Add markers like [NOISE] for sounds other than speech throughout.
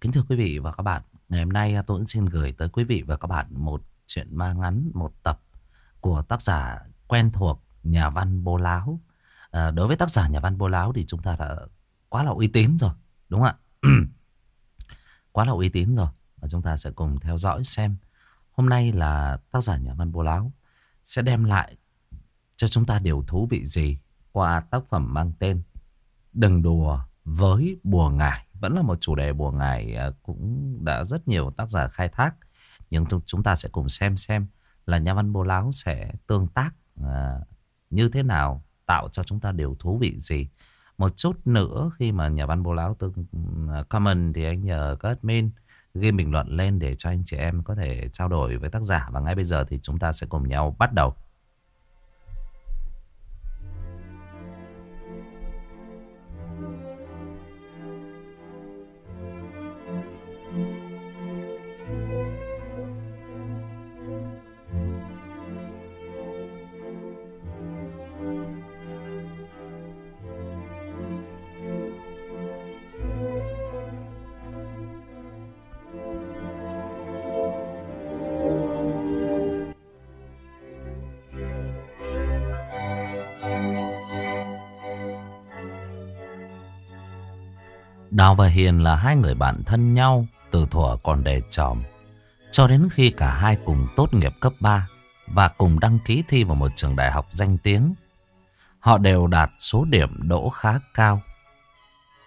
Kính thưa quý vị và các bạn, ngày hôm nay à, tôi cũng xin gửi tới quý vị và các bạn một chuyện ma ngắn, một tập của tác giả quen thuộc nhà văn Bô Láo. À, đối với tác giả nhà văn Bô Láo thì chúng ta đã quá là uy tín rồi, đúng không ạ? [CLEARS THROAT] quá là uy tín rồi. Và chúng ta sẽ cùng theo dõi xem hôm nay là tác giả nhà văn Bô Láo sẽ đem lại cho chúng ta điều thú vị gì qua tác phẩm mang tên Đừng đùa với bùa ngải. Vẫn là một chủ đề buồn ngải à, cũng đã rất nhiều tác giả khai thác. Nhưng chúng ta sẽ cùng xem xem là nhà văn bố láo sẽ tương tác à, như thế nào, tạo cho chúng ta điều thú vị gì. Một chút nữa khi mà nhà văn bố láo tương à, comment thì anh nhờ các admin ghi bình luận lên để cho anh chị em có thể trao đổi với tác giả. Và ngay bây giờ thì chúng ta sẽ cùng nhau bắt đầu. Đào và Hiền là hai người bạn thân nhau từ thuở còn đề tròm. Cho đến khi cả hai cùng tốt nghiệp cấp 3 và cùng đăng ký thi vào một trường đại học danh tiếng. Họ đều đạt số điểm đỗ khá cao.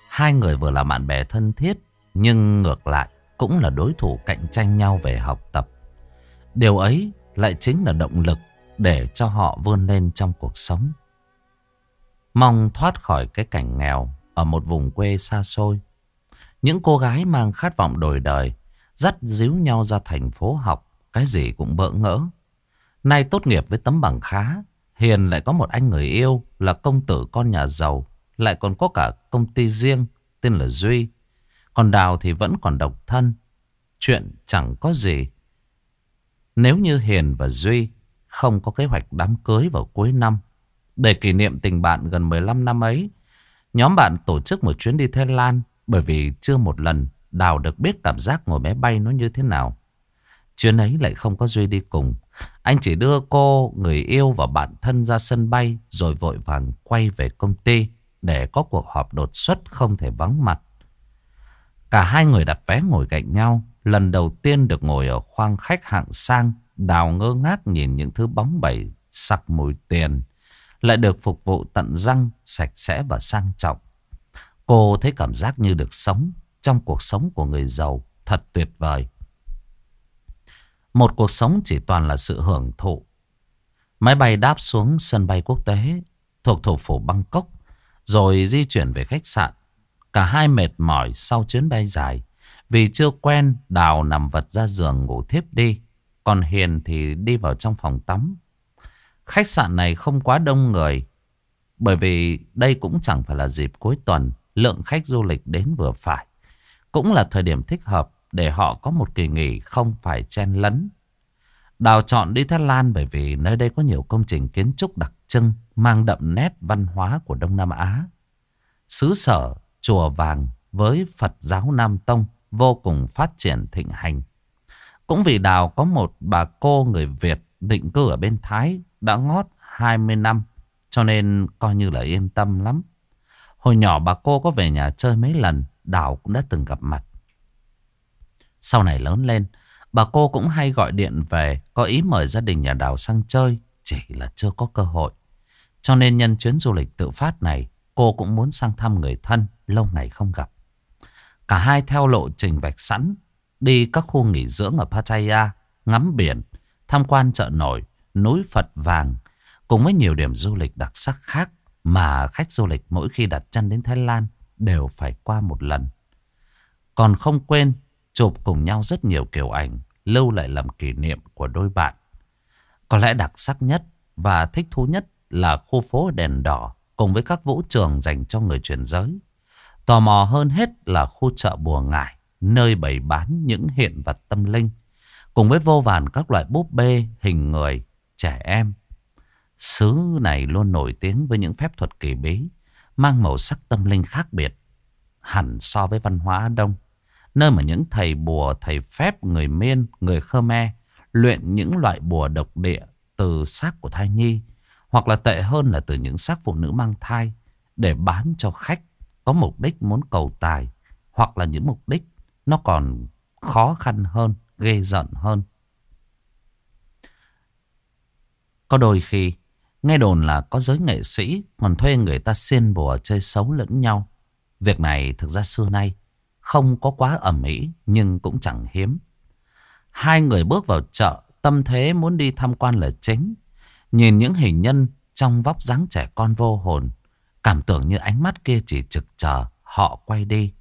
Hai người vừa là bạn bè thân thiết, nhưng ngược lại cũng là đối thủ cạnh tranh nhau về học tập. Điều ấy lại chính là động lực để cho họ vươn lên trong cuộc sống. Mong thoát khỏi cái cảnh nghèo ở một vùng quê xa xôi. Những cô gái mang khát vọng đổi đời, dắt díu nhau ra thành phố học, cái gì cũng bỡ ngỡ. Nay tốt nghiệp với tấm bằng khá, Hiền lại có một anh người yêu là công tử con nhà giàu, lại còn có cả công ty riêng tên là Duy. Còn Đào thì vẫn còn độc thân, chuyện chẳng có gì. Nếu như Hiền và Duy không có kế hoạch đám cưới vào cuối năm, để kỷ niệm tình bạn gần 15 năm ấy, Nhóm bạn tổ chức một chuyến đi Thái Lan bởi vì chưa một lần Đào được biết cảm giác ngồi máy bay nó như thế nào. Chuyến ấy lại không có Duy đi cùng. Anh chỉ đưa cô, người yêu và bạn thân ra sân bay rồi vội vàng quay về công ty để có cuộc họp đột xuất không thể vắng mặt. Cả hai người đặt vé ngồi cạnh nhau. Lần đầu tiên được ngồi ở khoang khách hạng sang, Đào ngơ ngác nhìn những thứ bóng bẩy, sặc mùi tiền lại được phục vụ tận răng, sạch sẽ và sang trọng. Cô thấy cảm giác như được sống trong cuộc sống của người giàu thật tuyệt vời. Một cuộc sống chỉ toàn là sự hưởng thụ. Máy bay đáp xuống sân bay quốc tế thuộc thủ phủ Bangkok rồi di chuyển về khách sạn. Cả hai mệt mỏi sau chuyến bay dài. Vì chưa quen, Đào nằm vật ra giường ngủ thiếp đi. Còn Hiền thì đi vào trong phòng tắm Khách sạn này không quá đông người. Bởi vì đây cũng chẳng phải là dịp cuối tuần. Lượng khách du lịch đến vừa phải. Cũng là thời điểm thích hợp để họ có một kỳ nghỉ không phải chen lấn. Đào chọn đi Thái Lan bởi vì nơi đây có nhiều công trình kiến trúc đặc trưng, mang đậm nét văn hóa của Đông Nam Á. Xứ sở, chùa vàng với Phật giáo Nam Tông vô cùng phát triển thịnh hành. Cũng vì Đào có một bà cô người Việt định cư ở bên Thái đã ngót 20 năm cho nên coi như là yên tâm lắm. Hồi nhỏ bà cô có về nhà chơi mấy lần, Đào cũng đã từng gặp mặt. Sau này lớn lên, bà cô cũng hay gọi điện về có ý mời gia đình nhà Đào sang chơi, chỉ là chưa có cơ hội. Cho nên nhân chuyến du lịch tự phát này, cô cũng muốn sang thăm người thân, lâu ngày không gặp. Cả hai theo lộ trình vạch sẵn, đi các khu nghỉ dưỡng ở Pattaya, ngắm biển, tham quan chợ nổi, núi Phật vàng cùng với nhiều điểm du lịch đặc sắc khác mà khách du lịch mỗi khi đặt chân đến Thái Lan đều phải qua một lần. Còn không quên chụp cùng nhau rất nhiều kiểu ảnh lưu lại làm kỷ niệm của đôi bạn. Có lẽ đặc sắc nhất và thích thú nhất là khu phố đèn đỏ cùng với các vũ trường dành cho người chuyển giới. Tò mò hơn hết là khu chợ bùa ngải, nơi bày bán những hiện vật tâm linh, cùng với vô vàn các loại búp bê, hình người, trẻ em. Xứ này luôn nổi tiếng với những phép thuật kỳ bí, mang màu sắc tâm linh khác biệt, hẳn so với văn hóa Đông. Nơi mà những thầy bùa, thầy phép, người Miên, người Khmer luyện những loại bùa độc địa từ xác của thai nhi. Hoặc là tệ hơn là từ những xác phụ nữ mang thai để bán cho khách có mục đích muốn cầu tài. Hoặc là những mục đích nó còn khó khăn hơn, ghê giận hơn. Có đôi khi Nghe đồn là có giới nghệ sĩ còn thuê người ta xiên bùa chơi xấu lẫn nhau. Việc này thực ra xưa nay không có quá ẩm ý nhưng cũng chẳng hiếm. Hai người bước vào chợ, tâm thế muốn đi tham quan là chính. Nhìn những hình nhân trong vóc dáng trẻ con vô hồn, cảm tưởng như ánh mắt kia chỉ trực chờ họ quay đi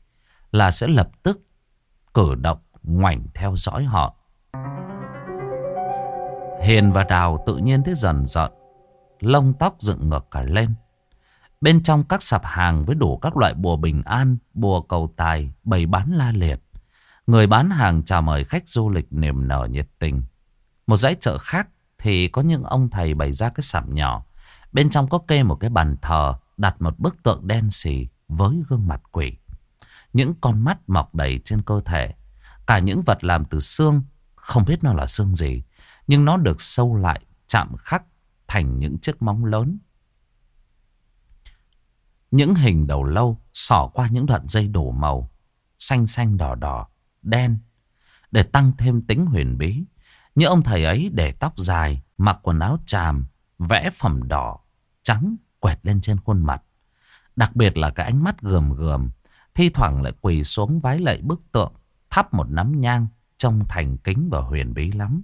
là sẽ lập tức cử động ngoảnh theo dõi họ. Hiền và Đào tự nhiên thấy dần dần lông tóc dựng ngược cả lên. Bên trong các sạp hàng với đủ các loại bùa bình an, bùa cầu tài, bày bán la liệt. Người bán hàng chào mời khách du lịch niềm nở nhiệt tình. Một dãy chợ khác thì có những ông thầy bày ra cái sạp nhỏ. Bên trong có kê một cái bàn thờ đặt một bức tượng đen xì với gương mặt quỷ. Những con mắt mọc đầy trên cơ thể. Cả những vật làm từ xương, không biết nó là xương gì. Nhưng nó được sâu lại, chạm khắc thành những chiếc móng lớn. Những hình đầu lâu xỏ qua những đoạn dây đổ màu, xanh xanh đỏ đỏ, đen, để tăng thêm tính huyền bí. Như ông thầy ấy để tóc dài, mặc quần áo tràm, vẽ phẩm đỏ, trắng quẹt lên trên khuôn mặt. Đặc biệt là cái ánh mắt gườm gườm, thi thoảng lại quỳ xuống vái lạy bức tượng, thắp một nắm nhang, trông thành kính và huyền bí lắm.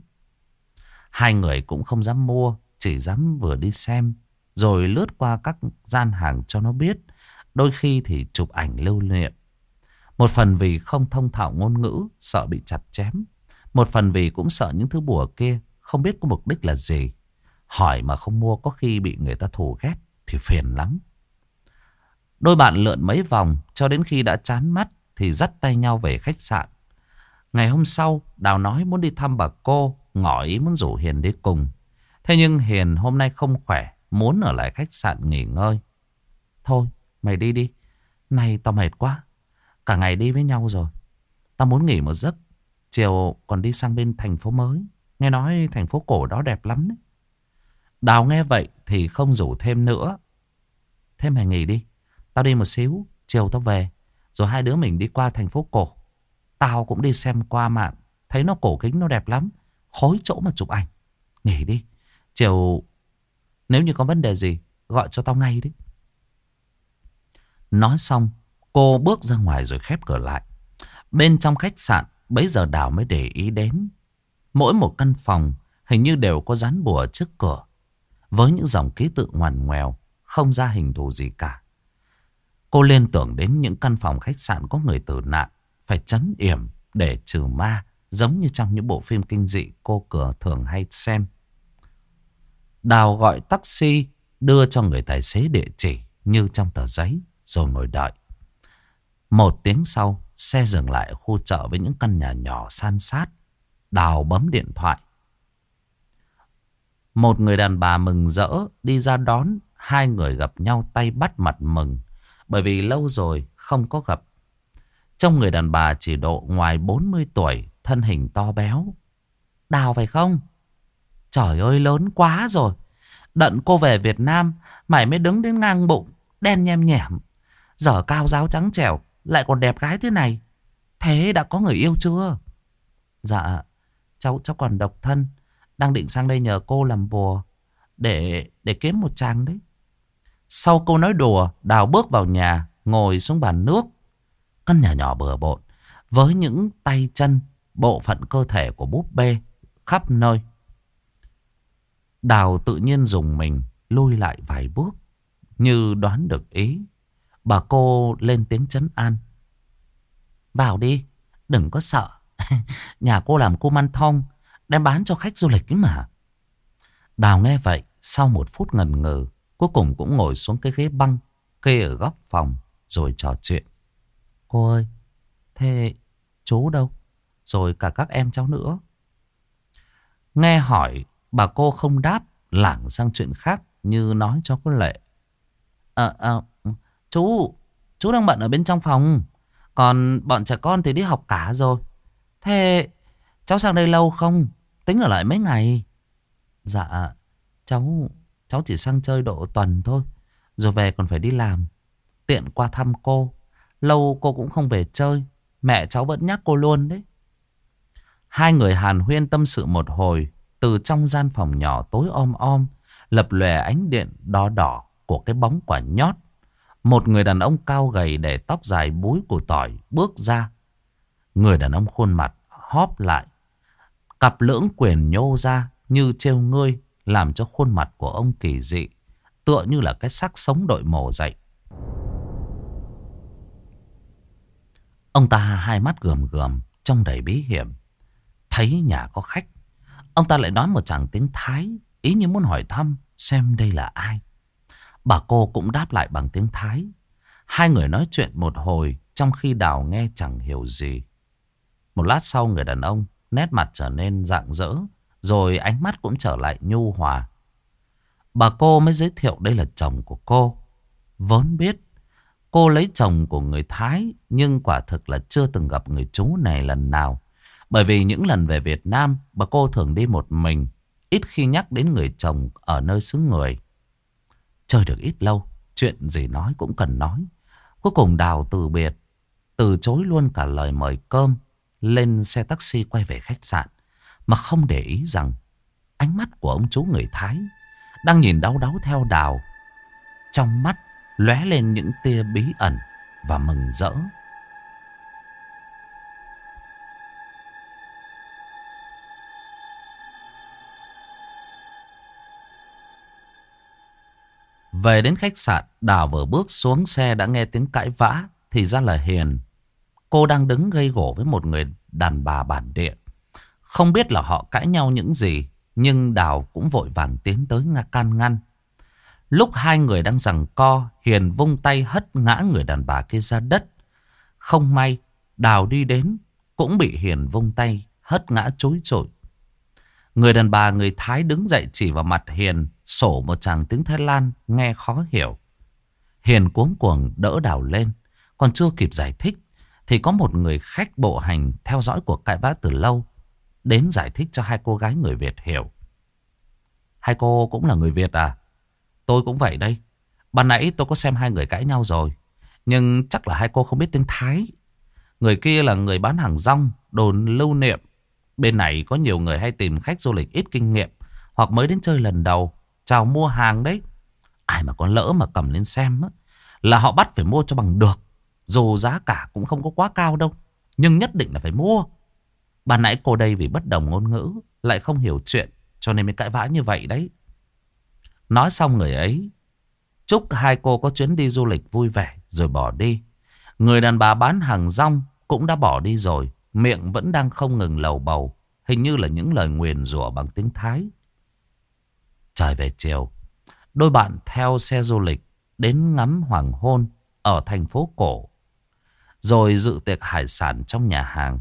Hai người cũng không dám mua chỉ dám vừa đi xem Rồi lướt qua các gian hàng cho nó biết Đôi khi thì chụp ảnh lưu niệm. Một phần vì không thông thạo ngôn ngữ Sợ bị chặt chém. Một phần vì cũng sợ những thứ bùa kia Không biết có mục đích là gì. Hỏi mà không mua có khi bị người ta thù ghét Thì phiền lắm. Đôi bạn lượn mấy vòng Cho đến khi đã chán mắt Thì dắt tay nhau về khách sạn. Ngày hôm sau Đào nói muốn đi thăm bà cô Ngỏ ý muốn rủ Hiền đi cùng Thế nhưng Hiền hôm nay không khỏe, muốn ở lại khách sạn nghỉ ngơi. Thôi, mày đi đi. Này tao mệt quá. Cả ngày đi với nhau rồi. Tao muốn nghỉ một giấc. Chiều còn đi sang bên thành phố mới. Nghe nói thành phố cổ đó đẹp lắm đấy. Đào nghe vậy thì không rủ thêm nữa. Thế mày nghỉ đi. Tao đi một xíu. Chiều tao về. Rồi hai đứa mình đi qua thành phố cổ. Tao cũng đi xem qua mạng. Thấy nó cổ kính, nó đẹp lắm. Khối chỗ mà chụp ảnh. Nghỉ đi. Chiều, nếu như có vấn đề gì, gọi cho tao ngay đấy. Nói xong, cô bước ra ngoài rồi khép cửa lại. Bên trong khách sạn, bấy giờ Đào mới để ý đến. Mỗi một căn phòng hình như đều có dán bùa trước cửa. Với những dòng ký tự ngoằn ngoèo, không ra hình thù gì cả. Cô liên tưởng đến những căn phòng khách sạn có người tử nạn phải chấn yểm để trừ ma giống như trong những bộ phim kinh dị cô cửa thường hay xem. Đào gọi taxi đưa cho người tài xế địa chỉ như trong tờ giấy rồi ngồi đợi. Một tiếng sau, xe dừng lại khu chợ với những căn nhà nhỏ san sát. Đào bấm điện thoại. Một người đàn bà mừng rỡ đi ra đón. Hai người gặp nhau tay bắt mặt mừng. Bởi vì lâu rồi không có gặp. Trong người đàn bà chỉ độ ngoài 40 tuổi, thân hình to béo. Đào phải không? Trời ơi lớn quá rồi. Đận cô về Việt Nam Mày mới đứng đến ngang bụng Đen nhem nhẻm Giờ cao giáo trắng trẻo Lại còn đẹp gái thế này Thế đã có người yêu chưa Dạ Cháu cháu còn độc thân Đang định sang đây nhờ cô làm bùa Để để kiếm một chàng đấy Sau câu nói đùa Đào bước vào nhà Ngồi xuống bàn nước Căn nhà nhỏ bừa bộn Với những tay chân Bộ phận cơ thể của búp bê Khắp nơi Đào tự nhiên dùng mình lui lại vài bước như đoán được ý. Bà cô lên tiếng chấn an. Vào đi, đừng có sợ. [LAUGHS] Nhà cô làm cô man thông, đem bán cho khách du lịch ấy mà. Đào nghe vậy, sau một phút ngần ngừ, cuối cùng cũng ngồi xuống cái ghế băng kê ở góc phòng rồi trò chuyện. Cô ơi, thế chú đâu? Rồi cả các em cháu nữa. Nghe hỏi Bà cô không đáp, lảng sang chuyện khác như nói cho cô lệ. À, à, chú, chú đang bận ở bên trong phòng. Còn bọn trẻ con thì đi học cả rồi. Thế cháu sang đây lâu không? Tính ở lại mấy ngày? Dạ, cháu cháu chỉ sang chơi độ tuần thôi. Rồi về còn phải đi làm. Tiện qua thăm cô. Lâu cô cũng không về chơi. Mẹ cháu vẫn nhắc cô luôn đấy. Hai người hàn huyên tâm sự một hồi. Từ trong gian phòng nhỏ tối om om. Lập lòe ánh điện đỏ đỏ của cái bóng quả nhót. Một người đàn ông cao gầy để tóc dài búi của tỏi bước ra. Người đàn ông khuôn mặt hóp lại. Cặp lưỡng quyền nhô ra như treo ngươi, làm cho khuôn mặt của ông kỳ dị. Tựa như là cái xác sống đội mồ dậy. Ông ta hai mắt gườm gườm trong đầy bí hiểm. Thấy nhà có khách. Ông ta lại nói một chàng tiếng Thái. Ý như muốn hỏi thăm xem đây là ai. Bà cô cũng đáp lại bằng tiếng Thái. Hai người nói chuyện một hồi, trong khi Đào nghe chẳng hiểu gì. Một lát sau, người đàn ông nét mặt trở nên rạng rỡ, rồi ánh mắt cũng trở lại nhu hòa. Bà cô mới giới thiệu đây là chồng của cô. Vốn biết cô lấy chồng của người Thái nhưng quả thực là chưa từng gặp người chú này lần nào. Bởi vì những lần về Việt Nam bà cô thường đi một mình, ít khi nhắc đến người chồng ở nơi xứ người. Chơi được ít lâu, chuyện gì nói cũng cần nói. Cuối cùng Đào từ biệt, từ chối luôn cả lời mời cơm, lên xe taxi quay về khách sạn. Mà không để ý rằng ánh mắt của ông chú người Thái đang nhìn đau đáu theo Đào. Trong mắt lóe lên những tia bí ẩn và mừng rỡ. Về đến khách sạn, Đào vừa bước xuống xe đã nghe tiếng cãi vã, thì ra là Hiền. Cô đang đứng gây gỗ với một người đàn bà bản địa. Không biết là họ cãi nhau những gì, nhưng Đào cũng vội vàng tiến tới can ngăn. Lúc hai người đang giằng co, Hiền vung tay hất ngã người đàn bà kia ra đất. Không may, Đào đi đến, cũng bị Hiền vung tay hất ngã chối trội. Người đàn bà người Thái đứng dậy chỉ vào mặt Hiền, sổ một chàng tiếng Thái Lan nghe khó hiểu. Hiền cuống cuồng đỡ đào lên, còn chưa kịp giải thích thì có một người khách bộ hành theo dõi cuộc cãi vã từ lâu đến giải thích cho hai cô gái người Việt hiểu. Hai cô cũng là người Việt à? Tôi cũng vậy đây. Ban nãy tôi có xem hai người cãi nhau rồi. Nhưng chắc là hai cô không biết tiếng Thái. Người kia là người bán hàng rong, đồn lưu niệm. Bên này có nhiều người hay tìm khách du lịch ít kinh nghiệm hoặc mới đến chơi lần đầu, chào mua hàng đấy. Ai mà có lỡ mà cầm lên xem á, là họ bắt phải mua cho bằng được. Dù giá cả cũng không có quá cao đâu, nhưng nhất định là phải mua. Ban nãy cô đây vì bất đồng ngôn ngữ, lại không hiểu chuyện, cho nên mới cãi vã như vậy đấy. Nói xong người ấy, chúc hai cô có chuyến đi du lịch vui vẻ rồi bỏ đi. Người đàn bà bán hàng rong cũng đã bỏ đi rồi. Miệng vẫn đang không ngừng lầu bầu. Hình như là những lời nguyền rủa bằng tiếng Thái. Trời về chiều. Đôi bạn theo xe du lịch đến ngắm hoàng hôn ở thành phố cổ. Rồi dự tiệc hải sản trong nhà hàng.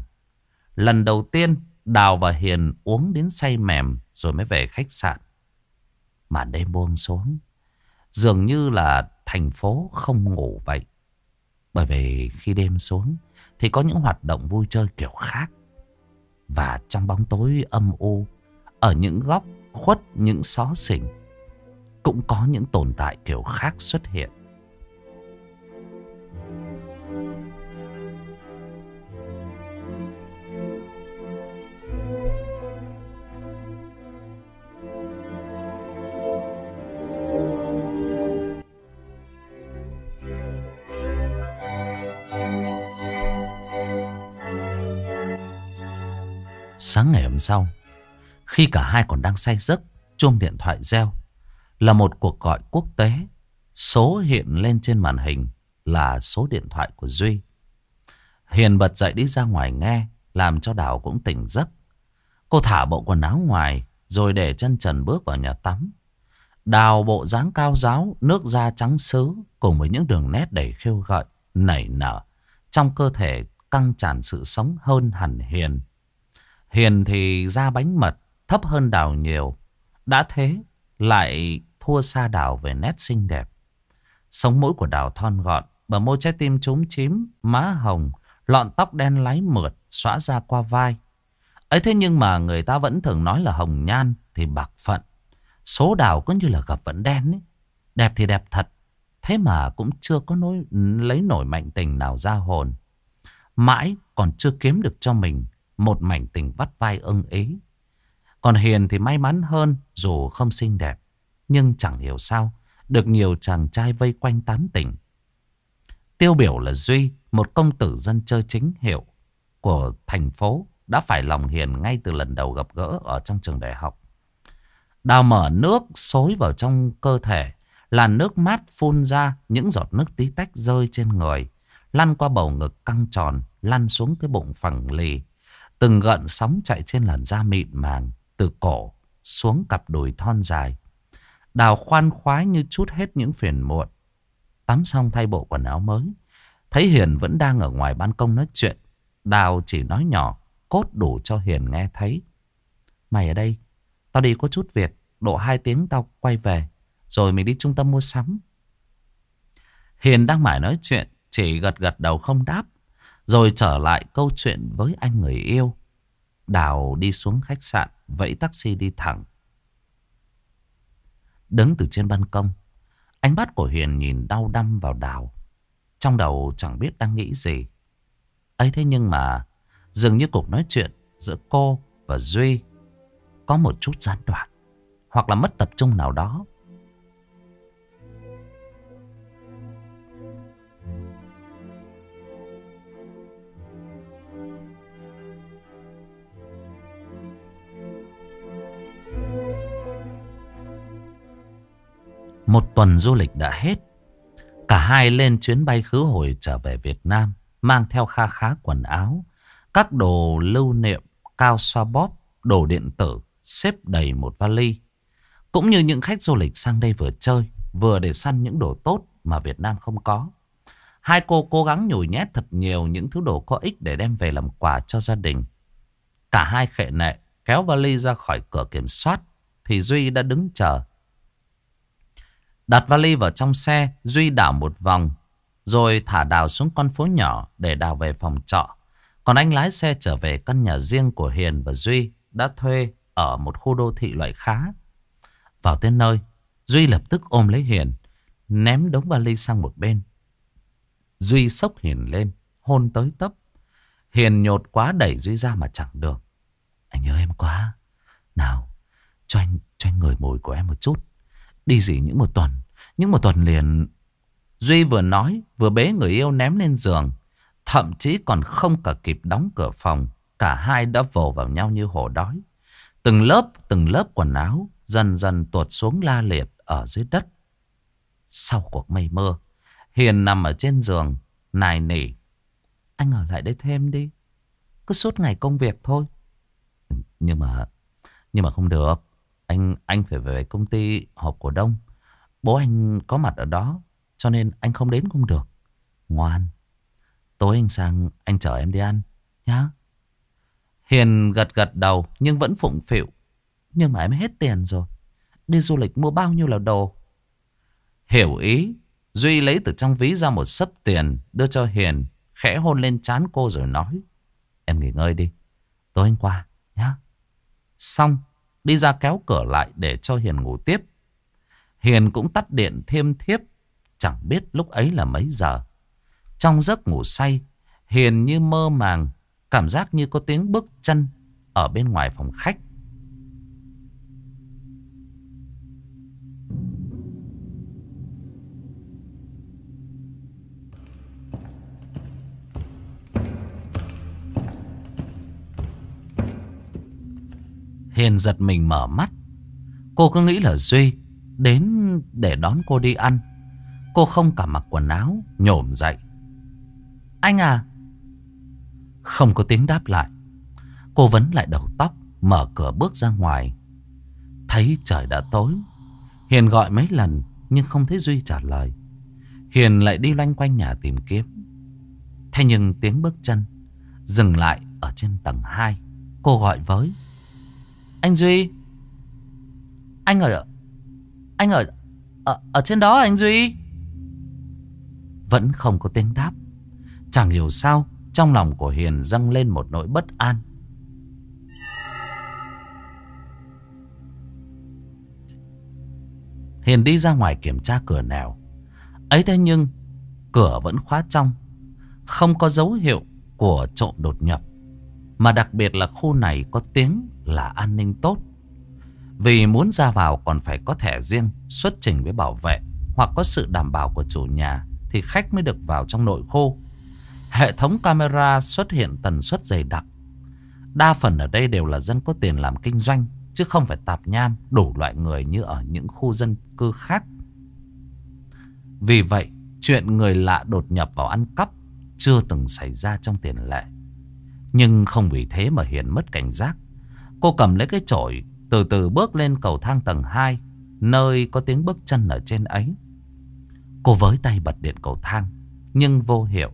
Lần đầu tiên Đào và Hiền uống đến say mềm rồi mới về khách sạn. Mà đêm buông xuống. Dường như là thành phố không ngủ vậy. Bởi vì khi đêm xuống thì có những hoạt động vui chơi kiểu khác. Và trong bóng tối âm u, ở những góc khuất những xó xỉnh, cũng có những tồn tại kiểu khác xuất hiện. Sáng ngày hôm sau, khi cả hai còn đang say giấc, chuông điện thoại reo. Là một cuộc gọi quốc tế. Số hiện lên trên màn hình là số điện thoại của Duy. Hiền bật dậy đi ra ngoài nghe, làm cho Đào cũng tỉnh giấc. Cô thả bộ quần áo ngoài, rồi để chân trần bước vào nhà tắm. Đào bộ dáng cao giáo, nước da trắng sứ, cùng với những đường nét đầy khiêu gợi, nảy nở. Trong cơ thể căng tràn sự sống hơn hẳn Hiền. Hiền thì da bánh mật, thấp hơn Đào nhiều. Đã thế, lại thua xa Đào về nét xinh đẹp. Sống mũi của Đào thon gọn, bờ môi trái tim trúng chím, má hồng, Lọn tóc đen láy mượt xõa ra qua vai. ấy thế nhưng mà người ta vẫn thường nói là hồng nhan thì bạc phận. Số đào cứ như là gặp vẫn đen ấy. Đẹp thì đẹp thật. Thế mà cũng chưa có nối, lấy nổi mạnh tình nào ra hồn. Mãi còn chưa kiếm được cho mình một mảnh tình vắt vai ưng ý. Còn Hiền thì may mắn hơn dù không xinh đẹp. Nhưng chẳng hiểu sao được nhiều chàng trai vây quanh tán tỉnh. Tiêu biểu là Duy, một công tử dân chơi chính hiệu của thành phố đã phải lòng Hiền ngay từ lần đầu gặp gỡ ở trong trường đại học. Đào mở nước xối vào trong cơ thể, là nước mát phun ra những giọt nước tí tách rơi trên người, lăn qua bầu ngực căng tròn, lăn xuống cái bụng phẳng lì. Từng gợn sóng chạy trên làn da mịn màng, từ cổ xuống cặp đùi thon dài. Đào khoan khoái như chút hết những phiền muộn. Tắm xong thay bộ quần áo mới. Thấy Hiền vẫn đang ở ngoài ban công nói chuyện. Đào chỉ nói nhỏ, cốt đủ cho Hiền nghe thấy. Mày ở đây, tao đi có chút việc. Độ hai tiếng tao quay về. Rồi mình đi trung tâm mua sắm. Hiền đang mải nói chuyện, chỉ gật gật đầu không đáp. Rồi trở lại câu chuyện với anh người yêu. Đào đi xuống khách sạn, vẫy taxi đi thẳng. Đứng từ trên ban công, ánh mắt của Huyền nhìn đau đăm vào Đào. Trong đầu chẳng biết đang nghĩ gì. ấy thế nhưng mà, dường như cuộc nói chuyện giữa cô và Duy có một chút gián đoạn, hoặc là mất tập trung nào đó. Một tuần du lịch đã hết. Cả hai lên chuyến bay khứ hồi trở về Việt Nam, mang theo kha khá quần áo, các đồ lưu niệm, cao xoa bóp, đồ điện tử, xếp đầy một vali. Cũng như những khách du lịch sang đây vừa chơi, vừa để săn những đồ tốt mà Việt Nam không có. Hai cô cố gắng nhồi nhét thật nhiều những thứ đồ có ích để đem về làm quà cho gia đình. Cả hai khệ nệ kéo vali ra khỏi cửa kiểm soát thì Duy đã đứng chờ. Đặt vali vào trong xe, Duy đảo một vòng, rồi thả đào xuống con phố nhỏ để đào về phòng trọ. Còn anh lái xe trở về căn nhà riêng của Hiền và Duy đã thuê ở một khu đô thị loại khá. Vào tới nơi, Duy lập tức ôm lấy Hiền, ném đống vali sang một bên. Duy sốc Hiền lên, hôn tới tấp. Hiền nhột quá đẩy Duy ra mà chẳng được. Anh nhớ em quá. Nào, cho anh, cho anh ngửi mùi của em một chút. Đi gì những một tuần. Những một tuần liền, Duy vừa nói, vừa bế người yêu ném lên giường. Thậm chí còn không cả kịp đóng cửa phòng, Cả hai đã vồ vào nhau như hổ đói. Từng lớp từng lớp quần áo Dần dần tuột xuống la liệt Ở dưới đất. Sau cuộc mây mưa, Hiền nằm ở trên giường, Nài nỉ. Anh ở lại đây thêm đi. Cứ suốt ngày công việc thôi. Nhưng mà Nhưng mà không được anh anh phải về công ty họp cổ đông. Bố anh có mặt ở đó, cho nên anh không đến cũng được. Ngoan, tối anh sang anh chở em đi ăn, nhá. Hiền gật gật đầu nhưng vẫn phụng phịu. Nhưng mà em hết tiền rồi. Đi du lịch mua bao nhiêu là đồ. Hiểu ý, Duy lấy từ trong ví ra một sấp tiền đưa cho Hiền, khẽ hôn lên trán cô rồi nói. Em nghỉ ngơi đi, tối anh qua, nhá. Xong, Đi ra kéo cửa lại để cho Hiền ngủ tiếp. Hiền cũng tắt điện thêm thiếp. Chẳng biết lúc ấy là mấy giờ. Trong giấc ngủ say, Hiền như mơ màng. Cảm giác như có tiếng bước chân ở bên ngoài phòng khách. Hiền giật mình mở mắt. Cô cứ nghĩ là Duy đến để đón cô đi ăn. Cô không cả mặc quần áo, nhổm dậy. Anh à? Không có tiếng đáp lại. Cô vấn lại đầu tóc, mở cửa bước ra ngoài. Thấy trời đã tối. Hiền gọi mấy lần nhưng không thấy Duy trả lời. Hiền lại đi loanh quanh nhà tìm kiếm. Thế nhưng tiếng bước chân dừng lại ở trên tầng 2. Cô gọi với. Anh Duy. Anh ở Anh ở Ở, ở trên đó anh Duy. Vẫn không có tiếng đáp. Chẳng hiểu sao Trong lòng của Hiền dâng lên một nỗi bất an. Hiền đi ra ngoài kiểm tra cửa nào, Ấy thế nhưng Cửa vẫn khóa trong. Không có dấu hiệu của trộm đột nhập. Mà đặc biệt là khu này có tiếng là an ninh tốt. Vì muốn ra vào còn phải có thẻ riêng, Xuất trình với bảo vệ Hoặc có sự đảm bảo của chủ nhà Thì khách mới được vào trong nội khu. Hệ thống camera xuất hiện tần suất dày đặc. Đa phần ở đây đều là dân có tiền làm kinh doanh, Chứ không phải tạp nham, đủ loại người như ở những khu dân cư khác. Vì vậy, chuyện người lạ đột nhập vào ăn cắp chưa từng xảy ra trong tiền lệ. Nhưng không vì thế mà Hiền mất cảnh giác. Cô cầm lấy cái chổi, từ từ bước lên cầu thang tầng 2, nơi có tiếng bước chân ở trên ấy. Cô với tay bật điện cầu thang, nhưng vô hiệu.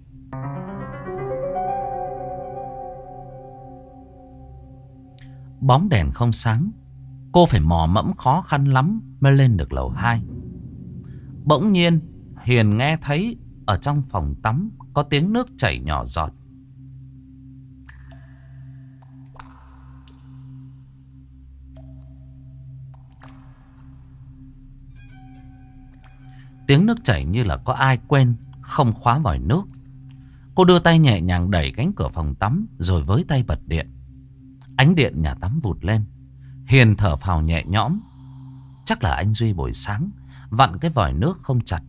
Bóng đèn không sáng, cô phải mò mẫm khó khăn lắm mới lên được lầu 2. Bỗng nhiên, Hiền nghe thấy ở trong phòng tắm có tiếng nước chảy nhỏ giọt. Tiếng nước chảy như là có ai quên không khóa vòi nước. Cô đưa tay nhẹ nhàng đẩy cánh cửa phòng tắm, rồi với tay bật điện. Ánh điện nhà tắm vụt lên. Hiền thở phào nhẹ nhõm. Chắc là anh Duy buổi sáng, vặn cái vòi nước không chặt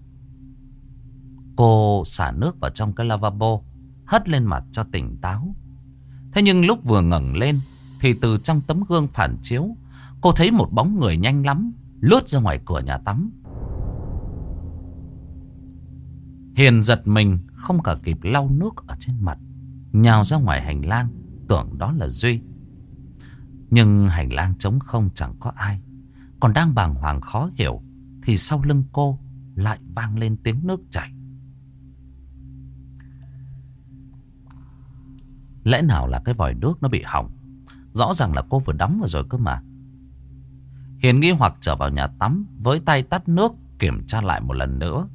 Cô xả nước vào trong cái lavabo, Hất lên mặt cho tỉnh táo Thế nhưng lúc vừa ngẩng lên, Thì từ trong tấm gương phản chiếu, Cô thấy một bóng người nhanh lắm Lướt ra ngoài cửa nhà tắm Hiền giật mình, Không cả kịp lau nước ở trên mặt. Nhào ra ngoài hành lang, Tưởng đó là Duy. Nhưng hành lang trống không chẳng có ai. Còn đang bàng hoàng khó hiểu, Thì sau lưng cô Lại vang lên tiếng nước chảy. Lẽ nào là cái vòi nước nó bị hỏng? Rõ ràng là cô vừa đóng vào rồi cơ mà. Hiền nghi hoặc trở vào nhà tắm Với tay tắt nước, Kiểm tra lại một lần nữa.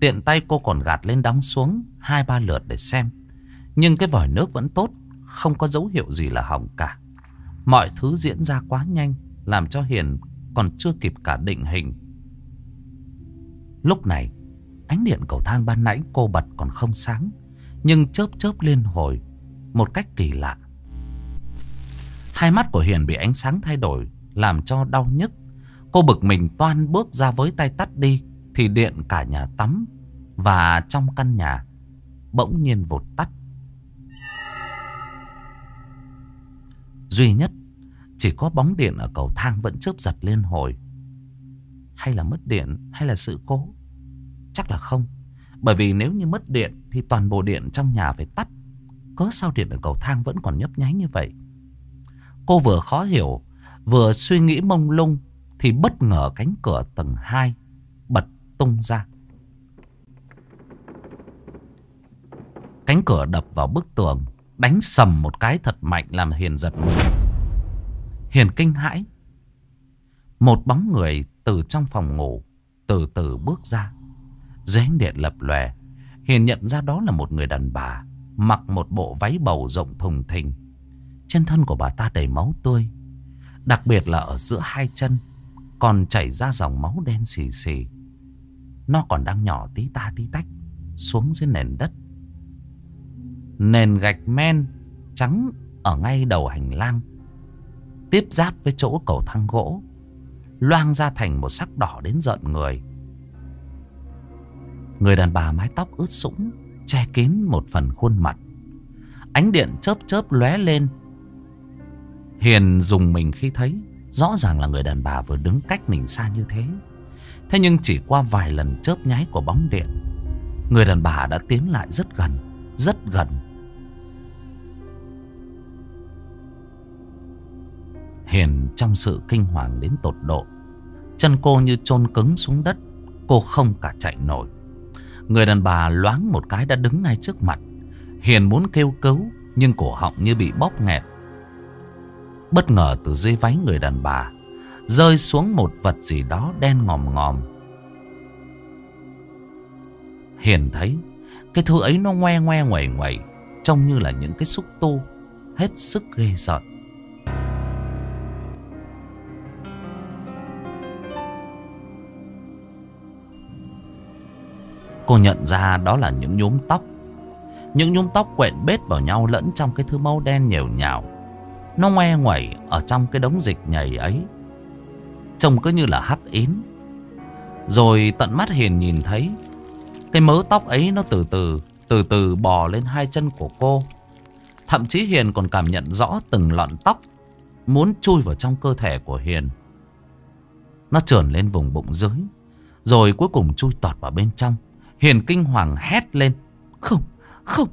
Tiện tay cô còn gạt lên đóng xuống Hai ba lượt để xem Nhưng cái vòi nước vẫn tốt Không có dấu hiệu gì là hỏng cả Mọi thứ diễn ra quá nhanh Làm cho Hiền còn chưa kịp cả định hình Lúc này Ánh điện cầu thang ban nãy cô bật còn không sáng Nhưng chớp chớp liên hồi một cách kỳ lạ. Hai mắt của Hiền bị ánh sáng thay đổi, làm cho đau nhức. Cô bực mình toan bước ra với tay tắt đi, thì điện cả nhà tắm và trong căn nhà bỗng nhiên vụt tắt. Duy nhất, chỉ có bóng điện ở cầu thang vẫn chớp giật liên hồi. Hay là mất điện, hay là sự cố? Chắc là không. Bởi vì nếu như mất điện thì toàn bộ điện trong nhà phải tắt Cớ sao điện ở cầu thang vẫn còn nhấp nháy như vậy Cô vừa khó hiểu Vừa suy nghĩ mông lung Thì bất ngờ cánh cửa tầng 2 tung ra. Cánh cửa đập vào bức tường, Đánh sầm một cái thật mạnh Làm Hiền giật mình. Hiền kinh hãi. Một bóng người từ trong phòng ngủ, Từ từ bước ra. Dưới ánh điện lập lòe. Hiền nhận ra đó là một người đàn bà, Mặc một bộ váy bầu rộng thùng thình. Trên thân của bà ta đầy máu tươi. Đặc biệt là ở giữa hai chân, Còn chảy ra dòng máu đen xì xì. Nó còn đang nhỏ tí ta tí tách, Xuống dưới nền đất Nền gạch men Trắng ở ngay đầu hành lang, Tiếp giáp với chỗ cầu thang gỗ, Loang ra thành một sắc đỏ đến giận người Người đàn bà mái tóc ướt sũng, che kín một phần khuôn mặt. Ánh điện chớp chớp lóe lên. Hiền dùng mình khi thấy, rõ ràng là người đàn bà vừa đứng cách mình xa như thế. Thế nhưng chỉ qua vài lần chớp nháy của bóng điện, người đàn bà đã tiến lại rất gần, rất gần. Hiền trong sự kinh hoàng đến tột độ, chân cô như chôn cứng xuống đất, cô không cả chạy nổi. Người đàn bà loáng một cái đã đứng ngay trước mặt. Hiền muốn kêu cứu, nhưng cổ họng như bị bóp nghẹt. Bất ngờ từ dưới váy người đàn bà, rơi xuống một vật gì đó đen ngòm ngòm. Hiền thấy, cái thứ ấy nó ngoe ngoe ngoẩy ngoẩy, Trông như là những cái xúc tu Hết sức ghê sợ Cô nhận ra đó là những nhúm tóc. Những nhúm tóc quện bết vào nhau lẫn trong cái thứ màu đen nhều nhào. Nó ngoe ngoẩy ở trong cái đống dịch nhầy ấy. Trông cứ như là hắc ín Rồi tận mắt Hiền nhìn thấy Cái mớ tóc ấy nó từ từ Từ từ bò lên hai chân của cô. Thậm chí Hiền còn cảm nhận rõ từng lọn tóc Muốn chui vào trong cơ thể của Hiền. Nó trườn lên vùng bụng dưới Rồi cuối cùng chui tọt vào bên trong. Hiền kinh hoàng hét lên Không, không,